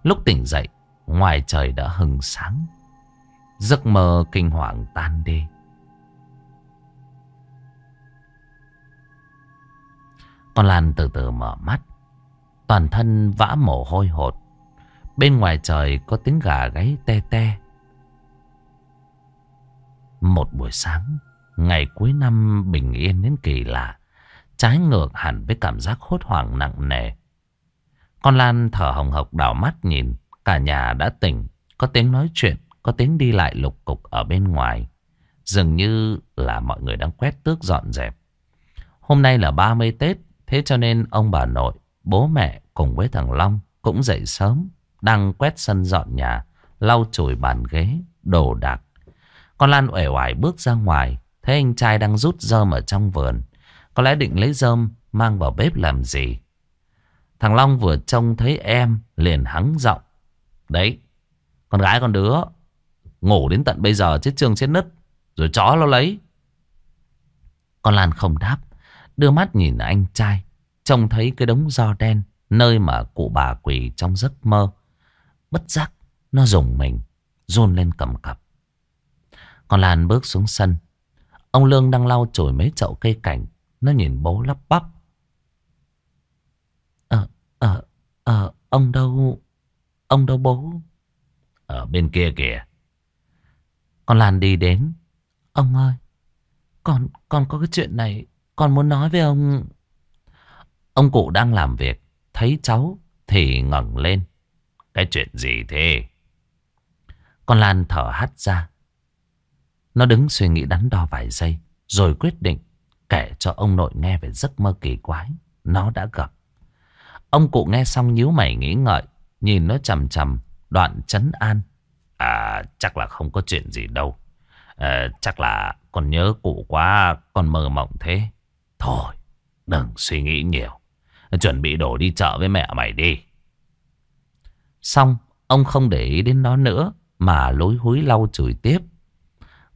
Lúc tỉnh dậy, ngoài trời đã hừng sáng. Giấc mơ kinh hoàng tan đi. Con Lan từ từ mở mắt. Toàn thân vã mồ hôi hột. Bên ngoài trời có tiếng gà gáy te te. Một buổi sáng, ngày cuối năm bình yên đến kỳ lạ. Trái ngược hẳn với cảm giác hốt hoảng nặng nề. Con Lan thở hồng hộc đảo mắt nhìn. Cả nhà đã tỉnh. Có tiếng nói chuyện. Có tiếng đi lại lục cục ở bên ngoài. Dường như là mọi người đang quét tước dọn dẹp. Hôm nay là 30 Tết. Thế cho nên ông bà nội, bố mẹ cùng với thằng Long cũng dậy sớm. Đang quét sân dọn nhà. Lau chùi bàn ghế, đồ đạc. Con Lan uể oải bước ra ngoài. Thấy anh trai đang rút rơm ở trong vườn. Có lẽ định lấy rơm mang vào bếp làm gì. Thằng Long vừa trông thấy em liền hắng giọng. Đấy, con gái con đứa ngủ đến tận bây giờ chết trương chết nứt. Rồi chó nó lấy. Con Lan không đáp. Đưa mắt nhìn anh trai. Trông thấy cái đống do đen. Nơi mà cụ bà quỳ trong giấc mơ. Bất giác nó dùng mình. Run lên cầm cập. Con Lan bước xuống sân. Ông Lương đang lau chùi mấy chậu cây cảnh. Nó nhìn bố lắp bắp. Ờ, ờ, ờ, ông đâu, ông đâu bố? Ở bên kia kìa. Con Lan đi đến. Ông ơi, con, con có cái chuyện này, con muốn nói với ông. Ông cụ đang làm việc, thấy cháu thì ngẩng lên. Cái chuyện gì thế? Con Lan thở hắt ra. Nó đứng suy nghĩ đắn đo vài giây, rồi quyết định kể cho ông nội nghe về giấc mơ kỳ quái nó đã gặp. Ông cụ nghe xong nhíu mày nghĩ ngợi, nhìn nó chầm chầm, đoạn chấn an. À, chắc là không có chuyện gì đâu. À, chắc là con nhớ cụ quá, con mơ mộng thế. Thôi, đừng suy nghĩ nhiều. Chuẩn bị đồ đi chợ với mẹ mày đi. Xong, ông không để ý đến nó nữa, mà lối húi lau chùi tiếp.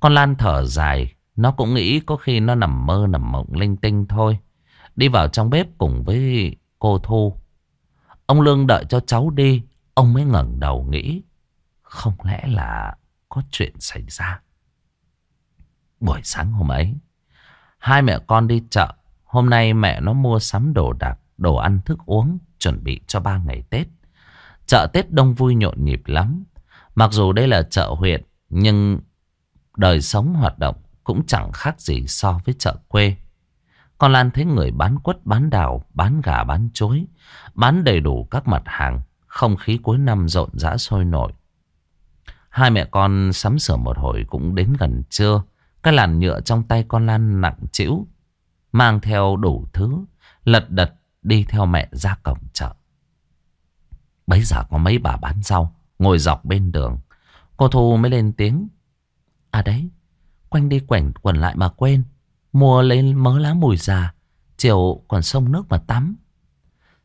Con Lan thở dài, nó cũng nghĩ có khi nó nằm mơ nằm mộng linh tinh thôi. Đi vào trong bếp cùng với cô Thu. Ông Lương đợi cho cháu đi. Ông mới ngẩng đầu nghĩ. Không lẽ là có chuyện xảy ra. Buổi sáng hôm ấy. Hai mẹ con đi chợ. Hôm nay mẹ nó mua sắm đồ đạc, đồ ăn thức uống. Chuẩn bị cho ba ngày Tết. Chợ Tết đông vui nhộn nhịp lắm. Mặc dù đây là chợ huyện. Nhưng đời sống hoạt động cũng chẳng khác gì so với chợ quê. Con Lan thấy người bán quất, bán đào, bán gà, bán chối, bán đầy đủ các mặt hàng, không khí cuối năm rộn rã sôi nổi. Hai mẹ con sắm sửa một hồi cũng đến gần trưa. Cái làn nhựa trong tay con Lan nặng chịu, mang theo đủ thứ, lật đật đi theo mẹ ra cổng chợ. Bấy giờ có mấy bà bán rau, ngồi dọc bên đường. Cô Thu mới lên tiếng. À đấy, Quanh đi quẩn quẩn lại mà quên. Mua lấy mớ lá mùi già. Chiều còn sông nước mà tắm.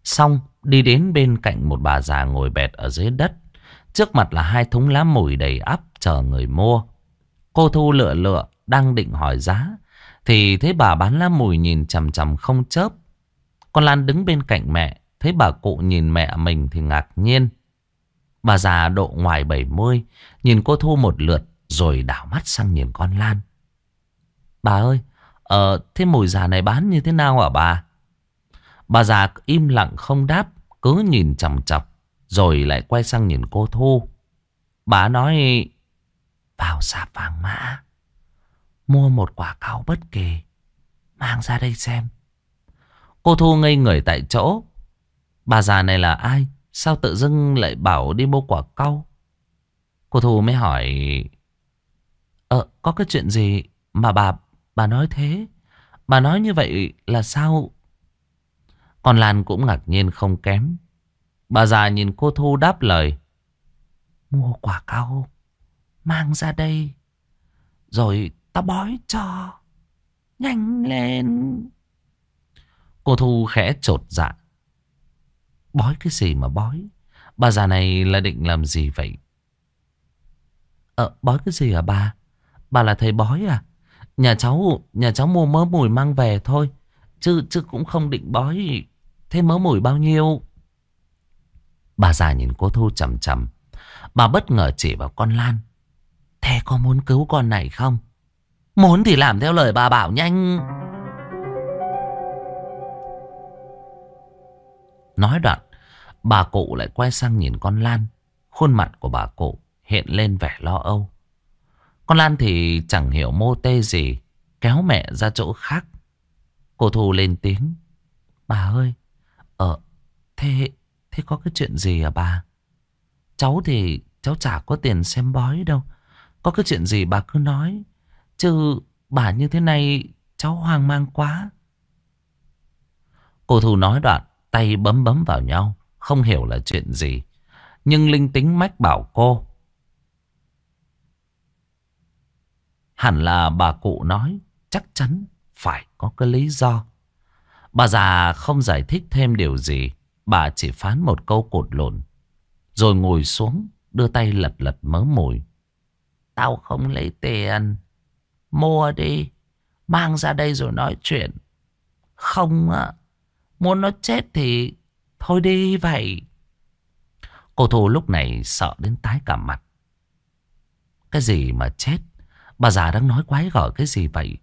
Xong đi đến bên cạnh một bà già ngồi bẹt ở dưới đất. Trước mặt là hai thúng lá mùi đầy ắp chờ người mua. Cô Thu lựa lựa đang định hỏi giá. Thì thấy bà bán lá mùi nhìn chằm chằm không chớp. Con Lan đứng bên cạnh mẹ. thấy bà cụ nhìn mẹ mình thì ngạc nhiên. Bà già độ ngoài 70, nhìn cô Thu một lượt rồi đảo mắt sang nhìn con Lan. Bà ơi, ờ, thế mùi già này bán như thế nào hả bà? Bà già im lặng không đáp, cứ nhìn chằm chọc, rồi lại quay sang nhìn cô Thu. Bà nói, vào sạp vàng mã, mua một quả cao bất kỳ, mang ra đây xem. Cô Thu ngây người tại chỗ. Bà già này là ai? Sao tự dưng lại bảo đi mua quả cau? Cô Thu mới hỏi Ờ có cái chuyện gì mà bà bà nói thế? Bà nói như vậy là sao? Còn Lan cũng ngạc nhiên không kém. Bà già nhìn cô Thu đáp lời. Mua quả cau Mang ra đây. Rồi ta bói cho. Nhanh lên. Cô Thu khẽ trột dạ. Bói cái gì mà bói? Bà già này là định làm gì vậy? Ờ bói cái gì hả bà? Bà là thầy bói à? Nhà cháu Nhà cháu mua mớ mùi mang về thôi. Chứ chứ cũng không định bói. Thế mớ mùi bao nhiêu? Bà già nhìn cô Thu chầm chầm Bà bất ngờ chỉ vào con Lan. Thế có muốn cứu con này không? Muốn thì làm theo lời bà bảo nhanh. Nói đoạn, Bà cụ lại quay sang nhìn con Lan. Khuôn mặt của bà cụ hiện lên vẻ lo âu. Con Lan thì chẳng hiểu mô tê gì, Kéo mẹ ra chỗ khác. Cô Thu lên tiếng, Bà ơi Ờ Thế Thế có cái chuyện gì à bà? Cháu thì, cháu chả có tiền xem bói đâu. Có cái chuyện gì bà cứ nói, Chứ bà như thế này Cháu hoang mang quá. Cô Thu nói đoạn, Tay bấm bấm vào nhau, Không hiểu là chuyện gì. Nhưng linh tính mách bảo cô Hẳn là bà cụ nói, Chắc chắn phải có cái lý do Bà già không giải thích thêm điều gì, Bà chỉ phán một câu cột lộn, Rồi ngồi xuống, Đưa tay lật lật mớ mùi Tao không lấy tiền, Mua đi, Mang ra đây rồi nói chuyện Không ạ, Muốn nó chết thì thôi đi vậy. Cô Thu lúc này sợ đến tái cả mặt. Cái gì mà chết? Bà già đang nói quái gở cái gì vậy?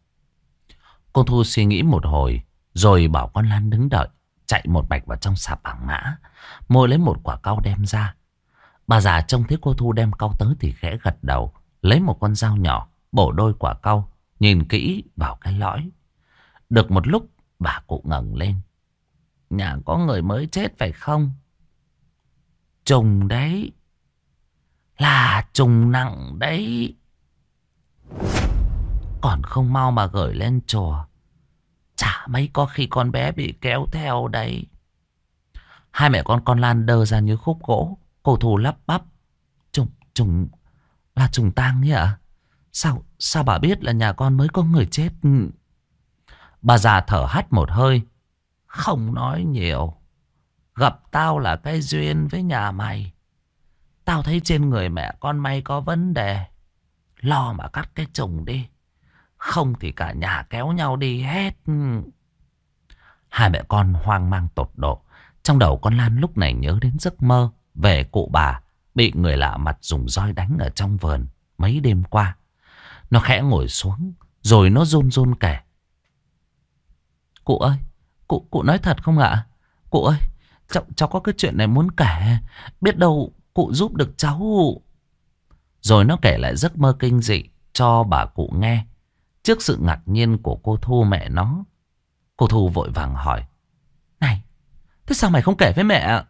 Cô Thu suy nghĩ một hồi, rồi bảo con Lan đứng đợi. Chạy một mạch vào trong sạp bảng mã. Mua lấy một quả cau đem ra. Bà già trông thấy cô Thu đem cau tới thì khẽ gật đầu. Lấy một con dao nhỏ, bổ đôi quả cau. Nhìn kỹ vào cái lõi. Được một lúc, bà cụ ngẩng lên. Nhà có người mới chết phải không? Trùng đấy. Là trùng nặng đấy. Còn không mau mà gửi lên chùa. Chả mấy có khi con bé bị kéo theo đấy. Hai mẹ con con Lan đơ ra như khúc gỗ. Cô thù lắp bắp. Trùng, trùng, là trùng tang nhỉ ạ? Sao, sao bà biết là nhà con mới có người chết? Ừ. Bà già thở hắt một hơi. Không nói nhiều. Gặp tao là cái duyên với nhà mày. Tao thấy trên người mẹ con mày có vấn đề. Lo mà cắt cái trùng đi. Không thì cả nhà kéo nhau đi hết. Hai mẹ con hoang mang tột độ. Trong đầu con Lan lúc này nhớ đến giấc mơ về cụ bà bị người lạ mặt dùng roi đánh ở trong vườn mấy đêm qua. Nó khẽ ngồi xuống rồi nó run run kể. Cụ ơi, Cụ, cụ nói thật không ạ? Cụ ơi, cháu, cháu có cái chuyện này muốn kể. Biết đâu cụ giúp được cháu. Rồi nó kể lại giấc mơ kinh dị cho bà cụ nghe. Trước sự ngạc nhiên của cô Thu mẹ nó. Cô Thu vội vàng hỏi. Này, thế sao mày không kể với mẹ?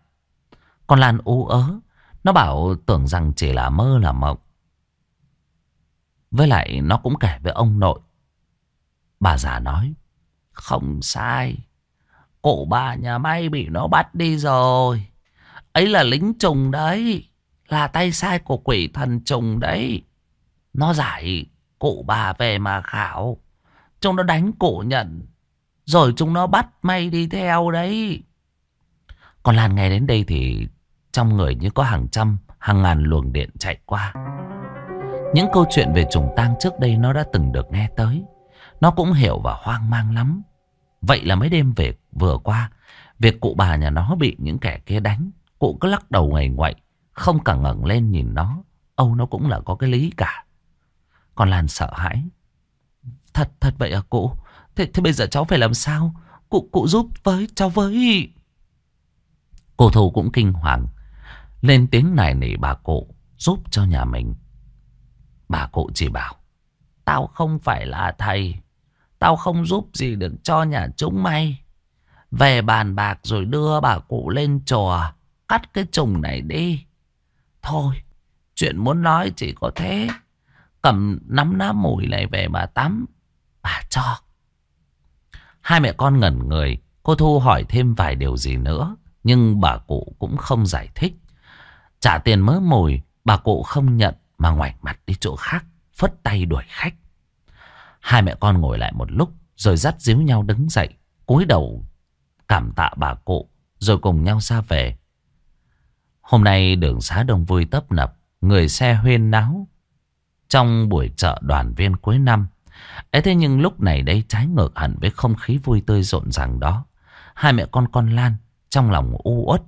Con Lan ú ớ. Nó bảo tưởng rằng chỉ là mơ là mộng. Với lại nó cũng kể với ông nội. Bà già nói. Không sai. Cụ bà nhà may bị nó bắt đi rồi. Ấy là lính trùng đấy. Là tay sai của quỷ thần trùng đấy. Nó giải cụ bà về mà khảo. Chúng nó đánh cụ nhận. Rồi chúng nó bắt may đi theo đấy. Còn Lan nghe đến đây thì trong người như có hàng trăm, hàng ngàn luồng điện chạy qua. Những câu chuyện về trùng tang trước đây nó đã từng được nghe tới. Nó cũng hiểu và hoang mang lắm. Vậy là mấy đêm về vừa qua Việc cụ bà nhà nó bị những kẻ kia đánh. Cụ cứ lắc đầu ngày ngoậy. Không cả ngẩng lên nhìn nó. Âu nó cũng là có cái lý cả. còn Lan sợ hãi. Thật, thật vậy à cụ? Thế, thế bây giờ cháu phải làm sao? Cụ, cụ giúp với, cháu với. Cô Thu cũng kinh hoàng. Lên tiếng này nỉ bà cụ giúp cho nhà mình. Bà cụ chỉ bảo. Tao không phải là thầy. Tao không giúp gì được cho nhà chúng mày. Về bàn bạc rồi đưa bà cụ lên chùa. Cắt cái trùng này đi. Thôi, chuyện muốn nói chỉ có thế. Cầm nắm ná mùi này về bà tắm. Bà cho. Hai mẹ con ngẩn người. Cô Thu hỏi thêm vài điều gì nữa. Nhưng bà cụ cũng không giải thích. Trả tiền mớ mùi. Bà cụ không nhận mà ngoảnh mặt đi chỗ khác. Phất tay đuổi khách. Hai mẹ con ngồi lại một lúc. Rồi dắt díu nhau đứng dậy. cúi đầu cảm tạ bà cụ. Rồi cùng nhau ra về. Hôm nay đường xá đông vui tấp nập. Người xe huyên náo. Trong buổi chợ đoàn viên cuối năm. ấy thế nhưng lúc này đây trái ngược hẳn với không khí vui tươi rộn ràng đó. Hai mẹ con con Lan trong lòng u uất,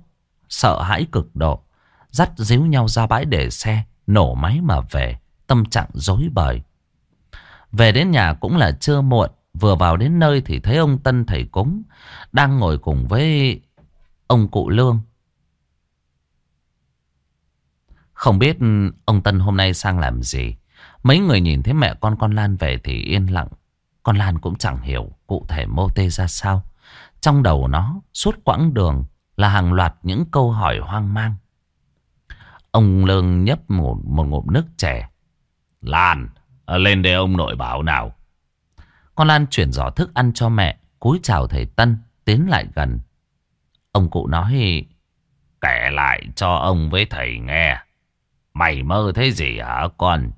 sợ hãi cực độ. Dắt díu nhau ra bãi để xe, nổ máy mà về, tâm trạng dối bời. Về đến nhà cũng là trưa muộn, vừa vào đến nơi thì thấy ông Tân thầy cúng đang ngồi cùng với ông cụ Lương. Không biết ừ, ông Tân hôm nay sang làm gì. Mấy người nhìn thấy mẹ con con Lan về thì yên lặng. Con Lan cũng chẳng hiểu cụ thể mô tê ra sao. Trong đầu nó suốt quãng đường là hàng loạt những câu hỏi hoang mang. Ông Lương nhấp một, một ngụm nước trẻ. Lan, lên đây ông nội bảo nào. Con Lan chuyển giỏ thức ăn cho mẹ, cúi chào thầy Tân, tiến lại gần. Ông cụ nói, kể lại cho ông với thầy nghe. Mày mơ thấy gì hả con?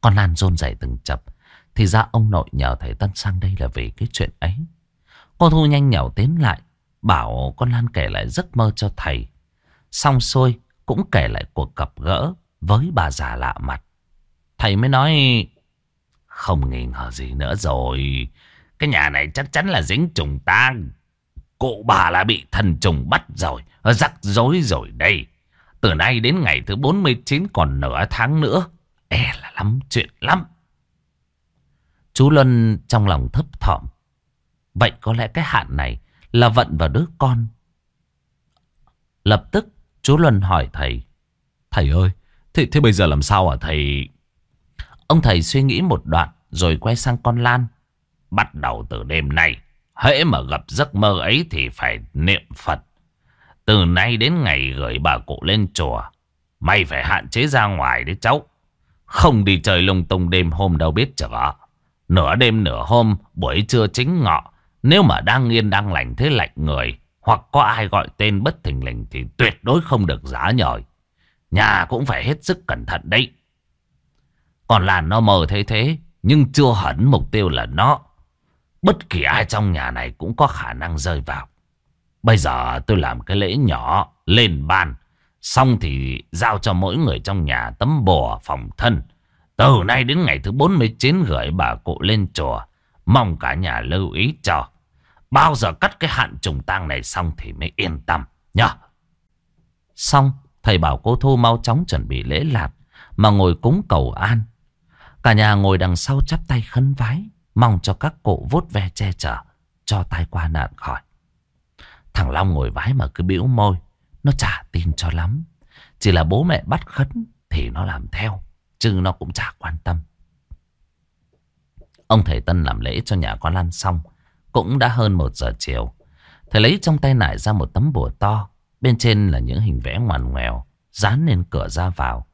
Con Lan rôn rảy từng chập. Thì ra ông nội nhờ thầy Tân sang đây là vì cái chuyện ấy. Cô Thu nhanh nhảu tiến lại. Bảo con Lan kể lại giấc mơ cho thầy. Xong xuôi, cũng kể lại cuộc gặp gỡ với bà già lạ mặt. Thầy mới nói, không nghi ngờ gì nữa rồi. Cái nhà này chắc chắn là dính trùng tang. Cụ bà là bị thần trùng bắt rồi. Rắc rối rồi đây. Từ nay đến ngày thứ 49 còn nửa tháng nữa. E là lắm chuyện lắm. Chú Luân trong lòng thấp thỏm. Vậy có lẽ cái hạn này là vận vào đứa con. Lập tức chú Luân hỏi thầy. Thầy ơi, thế, thế bây giờ làm sao hả thầy? Ông thầy suy nghĩ một đoạn rồi quay sang con Lan. Bắt đầu từ đêm nay, hễ mà gặp giấc mơ ấy thì phải niệm Phật. Từ nay đến ngày gửi bà cụ lên chùa, mày phải hạn chế ra ngoài đấy cháu. Không đi chơi lung tung đêm hôm đâu biết chở. Nửa đêm nửa hôm, buổi trưa chính ngọ, nếu mà đang yên đang lành thế lạnh người, hoặc có ai gọi tên bất thình lình thì tuyệt đối không được giá nhời. Nhà cũng phải hết sức cẩn thận đấy. Còn là nó mờ thế thế, nhưng chưa hẳn mục tiêu là nó. Bất kỳ ai trong nhà này cũng có khả năng rơi vào. Bây giờ tôi làm cái lễ nhỏ lên bàn Xong thì giao cho mỗi người trong nhà tấm bùa phòng thân. Từ nay đến ngày thứ 49 gửi bà cụ lên chùa. Mong cả nhà lưu ý cho. Bao giờ cắt cái hạn trùng tang này xong thì mới yên tâm nhá. Xong, thầy bảo cô Thu mau chóng chuẩn bị lễ lạt mà ngồi cúng cầu an. Cả nhà ngồi đằng sau chắp tay khấn vái, mong cho các cụ vút ve che chở, cho tai qua nạn khỏi. Thằng Long ngồi vái mà cứ biểu môi, nó chả tin cho lắm. Chỉ là bố mẹ bắt khấn thì nó làm theo, chứ nó cũng chả quan tâm. Ông thầy Tân làm lễ cho nhà con Lan xong, cũng đã hơn một giờ chiều. Thầy lấy trong tay nải ra một tấm bùa to. Bên trên là những hình vẽ ngoằn ngoèo. Dán lên cửa ra vào.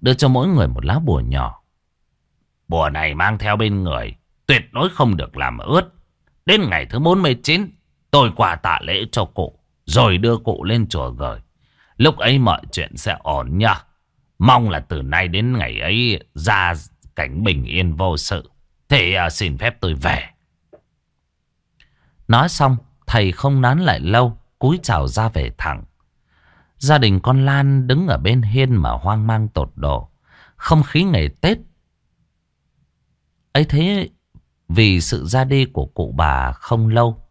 Đưa cho mỗi người một lá bùa nhỏ. Bùa này mang theo bên người. Tuyệt đối không được làm ướt. Đến ngày thứ 49. Tôi qua tạ lễ cho cụ. Rồi đưa cụ lên chùa gửi. Lúc ấy mọi chuyện sẽ ổn nha. Mong là từ nay đến ngày ấy ra cảnh bình yên vô sự. Thì à, xin phép tôi về. Nói xong, thầy không nán lại lâu, cúi chào ra về thẳng. Gia đình con Lan đứng ở bên hiên mà hoang mang tột độ. Không khí ngày Tết. ấy thế vì sự ra đi của cụ bà không lâu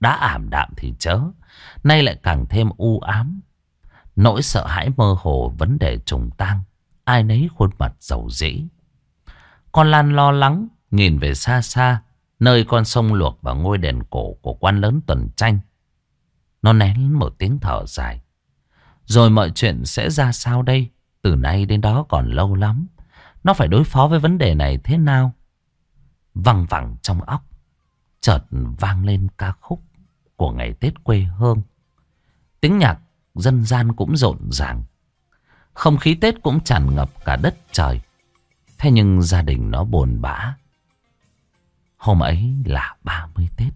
đã ảm đạm thì chớ. Nay lại càng thêm u ám. Nỗi sợ hãi mơ hồ vấn đề trùng tang. Ai nấy khuôn mặt dầu dĩ. Con Lan lo lắng, nhìn về xa xa, nơi con sông luộc và ngôi đền cổ của quan lớn tuần tranh. Nó nén một tiếng thở dài. Rồi mọi chuyện sẽ ra sao đây? Từ nay đến đó còn lâu lắm. Nó phải đối phó với vấn đề này thế nào? Văng vẳng trong óc. Chợt vang lên ca khúc của ngày Tết quê hương. Tiếng nhạc dân gian cũng rộn ràng. Không khí Tết cũng tràn ngập cả đất trời. Thế nhưng gia đình nó buồn bã. Hôm ấy là 30 Tết.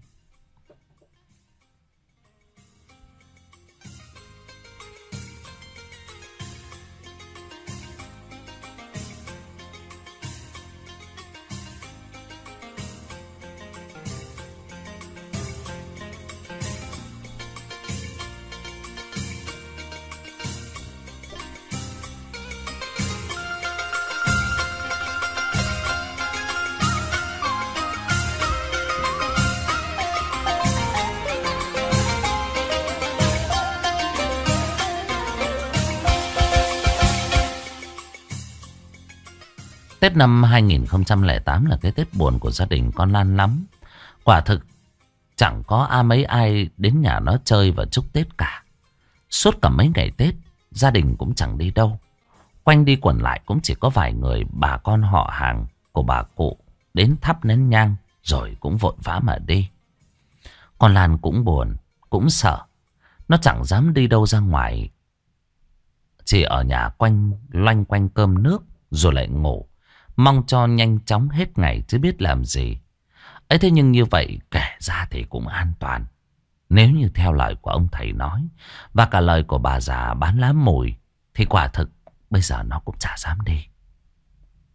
Tết năm 2008 là cái Tết buồn của gia đình con Lan lắm. Quả thực chẳng có a mấy ai đến nhà nó chơi và chúc Tết cả. Suốt cả mấy ngày Tết, gia đình cũng chẳng đi đâu. Quanh đi quẩn lại cũng chỉ có vài người bà con họ hàng của bà cụ đến thắp nén nhang rồi cũng vội vã mà đi. Con Lan cũng buồn, cũng sợ. Nó chẳng dám đi đâu ra ngoài. Chỉ ở nhà quanh loanh quanh cơm nước rồi lại ngủ. Mong cho nhanh chóng hết ngày chứ biết làm gì. ấy thế nhưng như vậy kể ra thì cũng an toàn. Nếu như theo lời của ông thầy nói và cả lời của bà già bán lá mùi thì quả thực bây giờ nó cũng chả dám đi.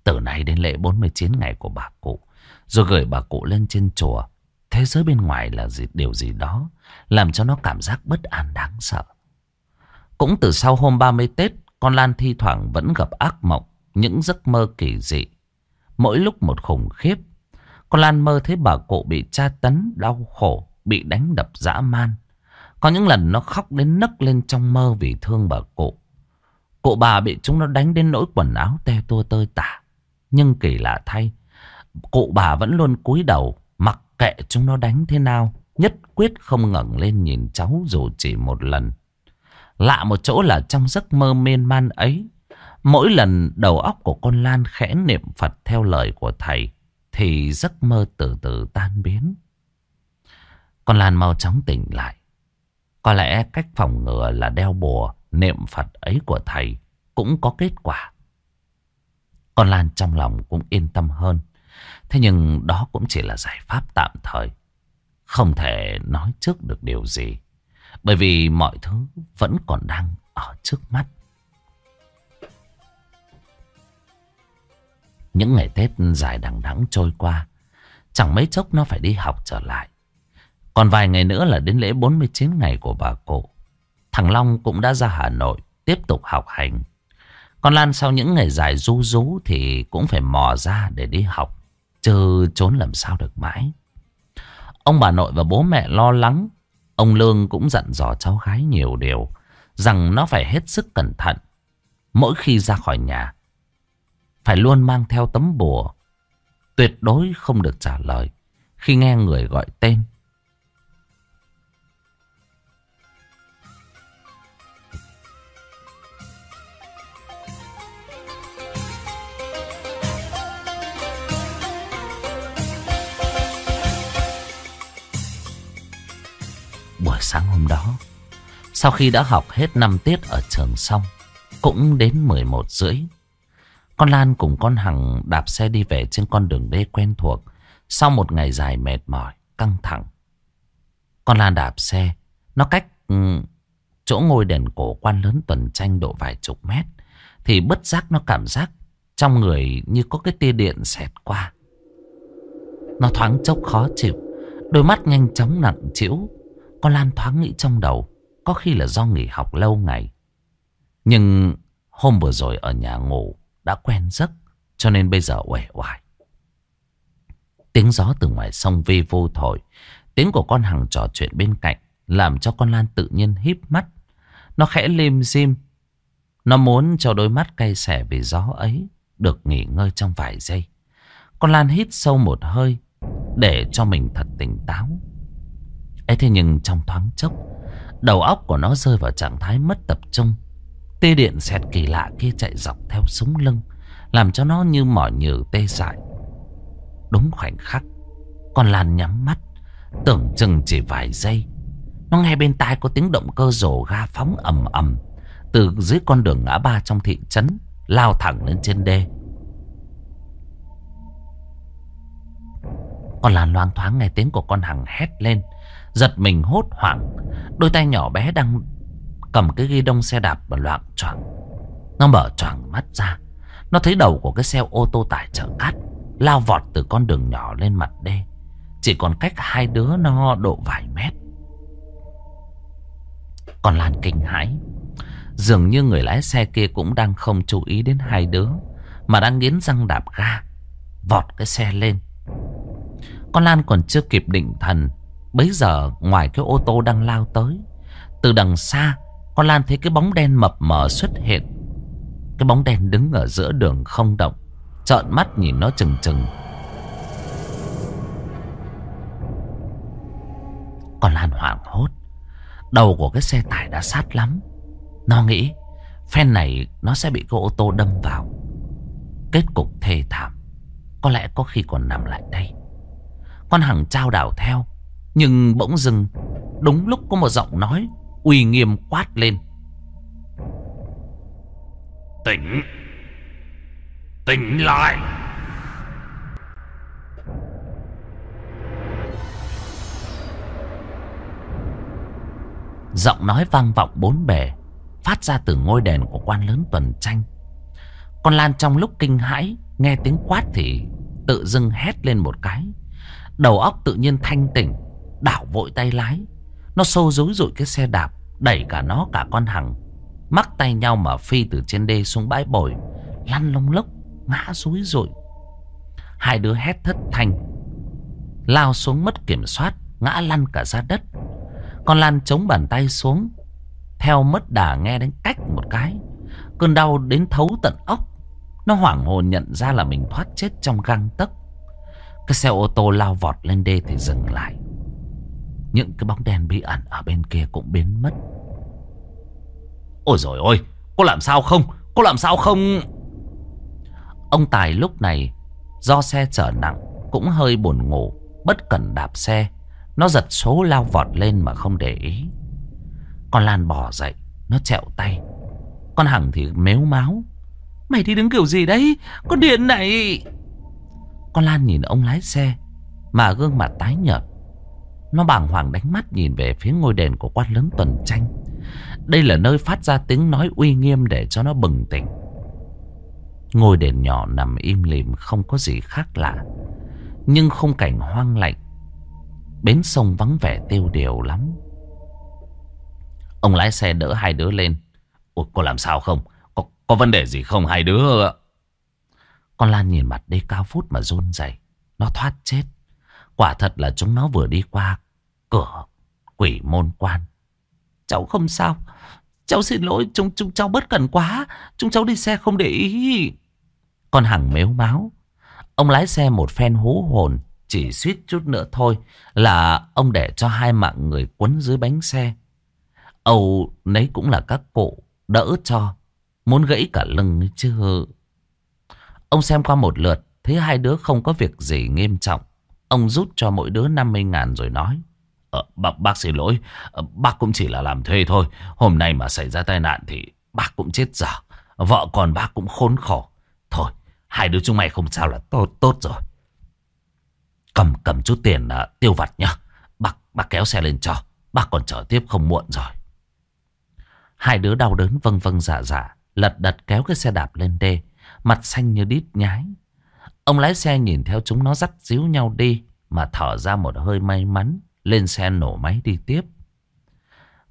Từ nay đến lễ 49 ngày của bà cụ rồi gửi bà cụ lên trên chùa. Thế giới bên ngoài là gì, điều gì đó làm cho nó cảm giác bất an đáng sợ. Cũng từ sau hôm 30 Tết con Lan thi thoảng vẫn gặp ác mộng những giấc mơ kỳ dị. Mỗi lúc một khủng khiếp. Con Lan mơ thấy bà cụ bị tra tấn, đau khổ, bị đánh đập dã man. Có những lần nó khóc đến nấc lên trong mơ vì thương bà cụ. Cụ bà bị chúng nó đánh đến nỗi quần áo te tua tơi tả. Nhưng kỳ lạ thay, cụ bà vẫn luôn cúi đầu, mặc kệ chúng nó đánh thế nào. Nhất quyết không ngẩng lên nhìn cháu dù chỉ một lần. Lạ một chỗ là trong giấc mơ miên man ấy, Mỗi lần đầu óc của con Lan khẽ niệm Phật theo lời của thầy, thì giấc mơ từ từ tan biến. Con Lan mau chóng tỉnh lại. Có lẽ cách phòng ngừa là đeo bùa, niệm Phật ấy của thầy cũng có kết quả. Con Lan trong lòng cũng yên tâm hơn. Thế nhưng đó cũng chỉ là giải pháp tạm thời. Không thể nói trước được điều gì. Bởi vì mọi thứ vẫn còn đang ở trước mắt. Những ngày Tết dài đằng đẵng trôi qua. Chẳng mấy chốc nó phải đi học trở lại. Còn vài ngày nữa là đến lễ 49 ngày của bà cụ. Thằng Long cũng đã ra Hà Nội tiếp tục học hành. Còn Lan sau những ngày dài ru rú thì cũng phải mò ra để đi học. Chứ trốn làm sao được mãi. Ông bà nội và bố mẹ lo lắng. Ông Lương cũng dặn dò cháu gái nhiều điều. Rằng nó phải hết sức cẩn thận. Mỗi khi ra khỏi nhà phải luôn mang theo tấm bùa. Tuyệt đối không được trả lời khi nghe người gọi tên. Buổi sáng hôm đó, sau khi đã học hết năm tiết ở trường xong, cũng đến 11 rưỡi. Con Lan cùng con Hằng đạp xe đi về trên con đường đê quen thuộc. Sau một ngày dài mệt mỏi, căng thẳng. Con Lan đạp xe. Nó cách um, chỗ ngôi đền cổ quan lớn tuần tranh độ vài chục mét. Thì bất giác nó cảm giác trong người như có cái tia điện xẹt qua. Nó thoáng chốc khó chịu. Đôi mắt nhanh chóng nặng chịu. Con Lan thoáng nghĩ trong đầu. Có khi là do nghỉ học lâu ngày. Nhưng hôm vừa rồi ở nhà ngủ đã quen giấc cho nên bây giờ uể oải. Tiếng gió từ ngoài sông vi vô thổi, Tiếng của con Hằng trò chuyện bên cạnh làm cho con Lan tự nhiên híp mắt. Nó khẽ lim dim. Nó muốn cho đôi mắt cay xẻ vì gió ấy được nghỉ ngơi trong vài giây. Con Lan hít sâu một hơi để cho mình thật tỉnh táo. ấy thế nhưng trong thoáng chốc, đầu óc của nó rơi vào trạng thái mất tập trung. Tê điện xẹt kỳ lạ kia chạy dọc theo sống lưng, làm cho nó như mỏi nhừ tê dại. Đúng khoảnh khắc, con Lan nhắm mắt, tưởng chừng chỉ vài giây. Nó nghe bên tai có tiếng động cơ rồ ga phóng ầm ầm từ dưới con đường ngã ba trong thị trấn, lao thẳng lên trên đê. Con Lan loang thoáng nghe tiếng của con Hằng hét lên, giật mình hốt hoảng. Đôi tay nhỏ bé đang cầm cái ghi đông xe đạp và loạn choạng. Nó mở choàng mắt ra, nó thấy đầu của cái xe ô tô tải chở cát lao vọt từ con đường nhỏ lên mặt đê. Chỉ còn cách hai đứa nó độ vài mét. Còn Lan kinh hãi. Dường như người lái xe kia cũng đang không chú ý đến hai đứa. Mà đang nghiến răng đạp ga. Vọt cái xe lên. Con Lan còn chưa kịp định thần. Bấy giờ ngoài cái ô tô đang lao tới. Từ đằng xa. Con Lan thấy cái bóng đen mập mờ xuất hiện. Cái bóng đen đứng ở giữa đường không động. Trợn mắt nhìn nó chừng chừng. Con Lan hoảng hốt. Đầu của cái xe tải đã sát lắm. Nó nghĩ phen này nó sẽ bị cái ô tô đâm vào. Kết cục thê thảm. Có lẽ có khi còn nằm lại đây. Con Hằng trao đảo theo. Nhưng bỗng dừng. Đúng lúc có một giọng nói uy nghiêm quát lên. Tỉnh. Tỉnh lại. Giọng nói vang vọng bốn bề Phát ra từ ngôi đèn của quan lớn tuần tranh. Con Lan trong lúc kinh hãi Nghe tiếng quát thì Tự dưng hét lên một cái. Đầu óc tự nhiên thanh tỉnh Đảo vội tay lái. Nó xô rối rụi cái xe đạp Đẩy cả nó cả con Hằng. Mắc tay nhau mà phi từ trên đê xuống bãi bồi, Lăn lông lốc, Ngã rúi rụi. Hai đứa hét thất thanh, Lao xuống mất kiểm soát, Ngã lăn cả ra đất. Con Lan chống bàn tay xuống, Theo mất đà nghe đến cách một cái. Cơn đau đến thấu tận ốc Nó hoảng hồn nhận ra là mình thoát chết trong găng tấc. Cái xe ô tô lao vọt lên đê thì dừng lại. Những cái bóng đèn bí ẩn ở bên kia cũng biến mất. Ôi rồi ôi, Cô làm sao không? Cô làm sao không? Ông Tài lúc này Do xe chở nặng, Cũng hơi buồn ngủ, Bất cần đạp xe. Nó giật số lao vọt lên mà không để ý. Con Lan bỏ dậy, Nó chẹo tay. Con Hằng thì mếu máu. Mày đi đứng kiểu gì đấy? Con điện này! Con Lan nhìn ông lái xe Mà gương mặt tái nhợt. Nó bàng hoàng đánh mắt nhìn về phía ngôi đền của quan lớn tuần tranh Đây là nơi phát ra tiếng nói uy nghiêm để cho nó bừng tỉnh Ngôi đền nhỏ nằm im lìm không có gì khác lạ. Nhưng khung cảnh hoang lạnh. Bến sông vắng vẻ tiêu điều lắm. Ông lái xe đỡ hai đứa lên. Ủa, cô làm sao không? Có, có vấn đề gì không hai đứa? Con Lan nhìn mặt đê cao phút mà run rẩy. Nó thoát chết. Quả thật là chúng nó vừa đi qua cửa quỷ môn quan. Cháu không sao. Cháu xin lỗi, chúng, chúng cháu bất cẩn quá. Chúng cháu đi xe không để ý. Con Hằng mếu máu. Ông lái xe một phen hú hồn. Chỉ suýt chút nữa thôi là ông để cho hai mạng người quấn dưới bánh xe. Âu nấy cũng là các cụ đỡ cho. Muốn gãy cả lưng chứ. Ông xem qua một lượt. Thấy hai đứa không có việc gì nghiêm trọng. Ông rút cho mỗi đứa 50 ngàn rồi nói. Ờ, bác, bác xin lỗi, ờ, bác cũng chỉ là làm thuê thôi. Hôm nay mà xảy ra tai nạn thì bác cũng chết dở. Vợ con bác cũng khốn khổ. Thôi, hai đứa chúng mày không sao là tốt tốt rồi. Cầm cầm chút tiền uh, tiêu vặt nhá. Bác, bác kéo xe lên cho. Bác còn chờ tiếp không muộn rồi. Hai đứa đau đớn vâng vâng dạ dạ. Lật đật kéo cái xe đạp lên đê. Mặt xanh như đít nhái. Ông lái xe nhìn theo chúng nó dắt díu nhau đi. Mà thở ra một hơi may mắn. Lên xe nổ máy đi tiếp.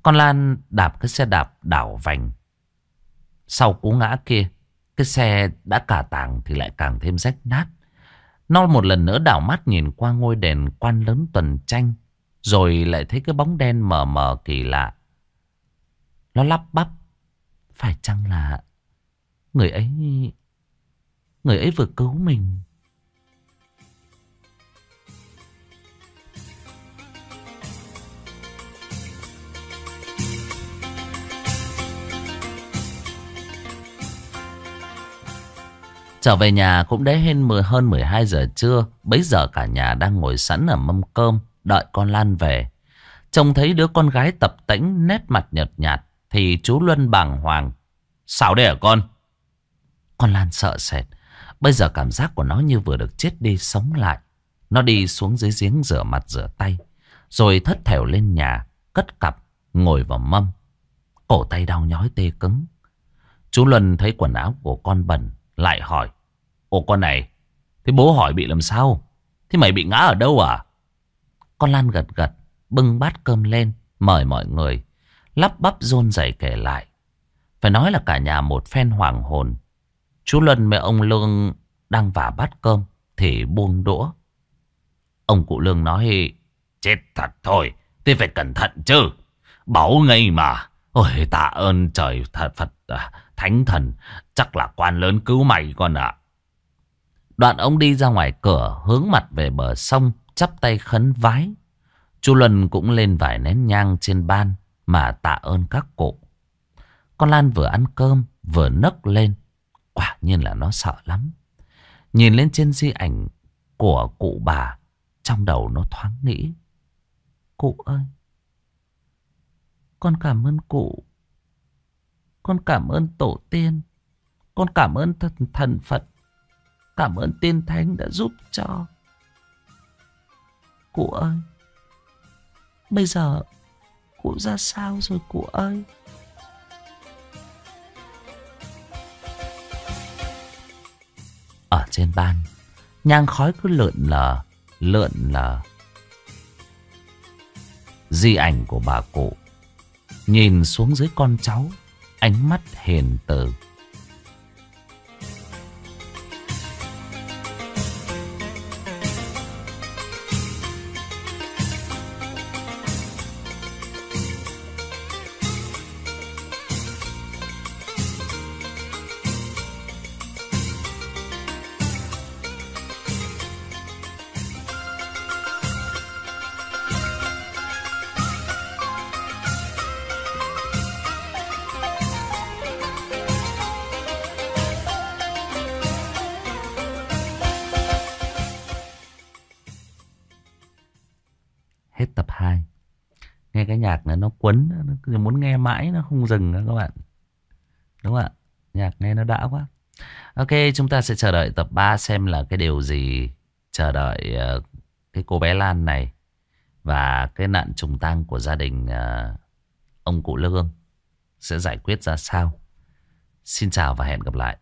Con Lan đạp cái xe đạp đảo vành. Sau cú ngã kia, cái xe đã cả tàng thì lại càng thêm rách nát. Nó một lần nữa đảo mắt nhìn qua ngôi đền quan lớn tuần tranh. Rồi lại thấy cái bóng đen mờ mờ kỳ lạ. Nó lắp bắp. Phải chăng là người ấy... Người ấy vừa cứu mình. Trở về nhà cũng đã hơn, hơn 12 giờ trưa. Bấy giờ cả nhà đang ngồi sẵn ở mâm cơm, đợi con Lan về. Trông thấy đứa con gái tập tĩnh nét mặt nhợt nhạt, thì chú Luân bàng hoàng. Sao đây hả con? Con Lan sợ sệt. Bây giờ cảm giác của nó như vừa được chết đi sống lại. Nó đi xuống dưới giếng rửa mặt rửa tay. Rồi thất thểu lên nhà, cất cặp, ngồi vào mâm. Cổ tay đau nhói tê cứng. Chú Luân thấy quần áo của con bẩn, lại hỏi. Ồ con này, thế bố hỏi bị làm sao? Thế mày bị ngã ở đâu à? Con Lan gật gật, bưng bát cơm lên, mời mọi người. Lắp bắp rôn rẩy kể lại. Phải nói là cả nhà một phen hoàng hồn. Chú Luân với ông Lương đang vả bát cơm thì buông đũa. Ông cụ Lương nói, chết thật thôi, thế phải cẩn thận chứ. Bảo ngay mà. Ôi tạ ơn trời thật Phật à, Thánh thần Chắc là quan lớn cứu mày con ạ Đoạn ông đi ra ngoài cửa Hướng mặt về bờ sông Chắp tay khấn vái. Chu Luân cũng lên vài nén nhang trên ban Mà tạ ơn các cụ. Con Lan vừa ăn cơm Vừa nấc lên. Quả nhiên là nó sợ lắm. Nhìn lên trên di ảnh Của cụ bà Trong đầu nó thoáng nghĩ. Cụ ơi Con cảm ơn cụ. Con cảm ơn tổ tiên. Con cảm ơn thần, thần Phật. Cảm ơn tiên thánh đã giúp cho. Cụ ơi. Bây giờ cụ ra sao rồi cụ ơi? Ở trên ban, nhang khói cứ lượn lờ, lượn lờ. Di ảnh của bà cụ nhìn xuống dưới con cháu ánh mắt hiền từ. Rồi muốn nghe mãi nó không dừng nữa các bạn. Đúng không ạ? Nhạc nghe nó đã quá. Ok chúng ta sẽ chờ đợi tập 3 Xem là cái điều gì Chờ đợi uh, cái cô bé Lan này Và cái nạn trùng tang của gia đình uh, Ông cụ Lương Sẽ giải quyết ra sao. Xin chào và hẹn gặp lại.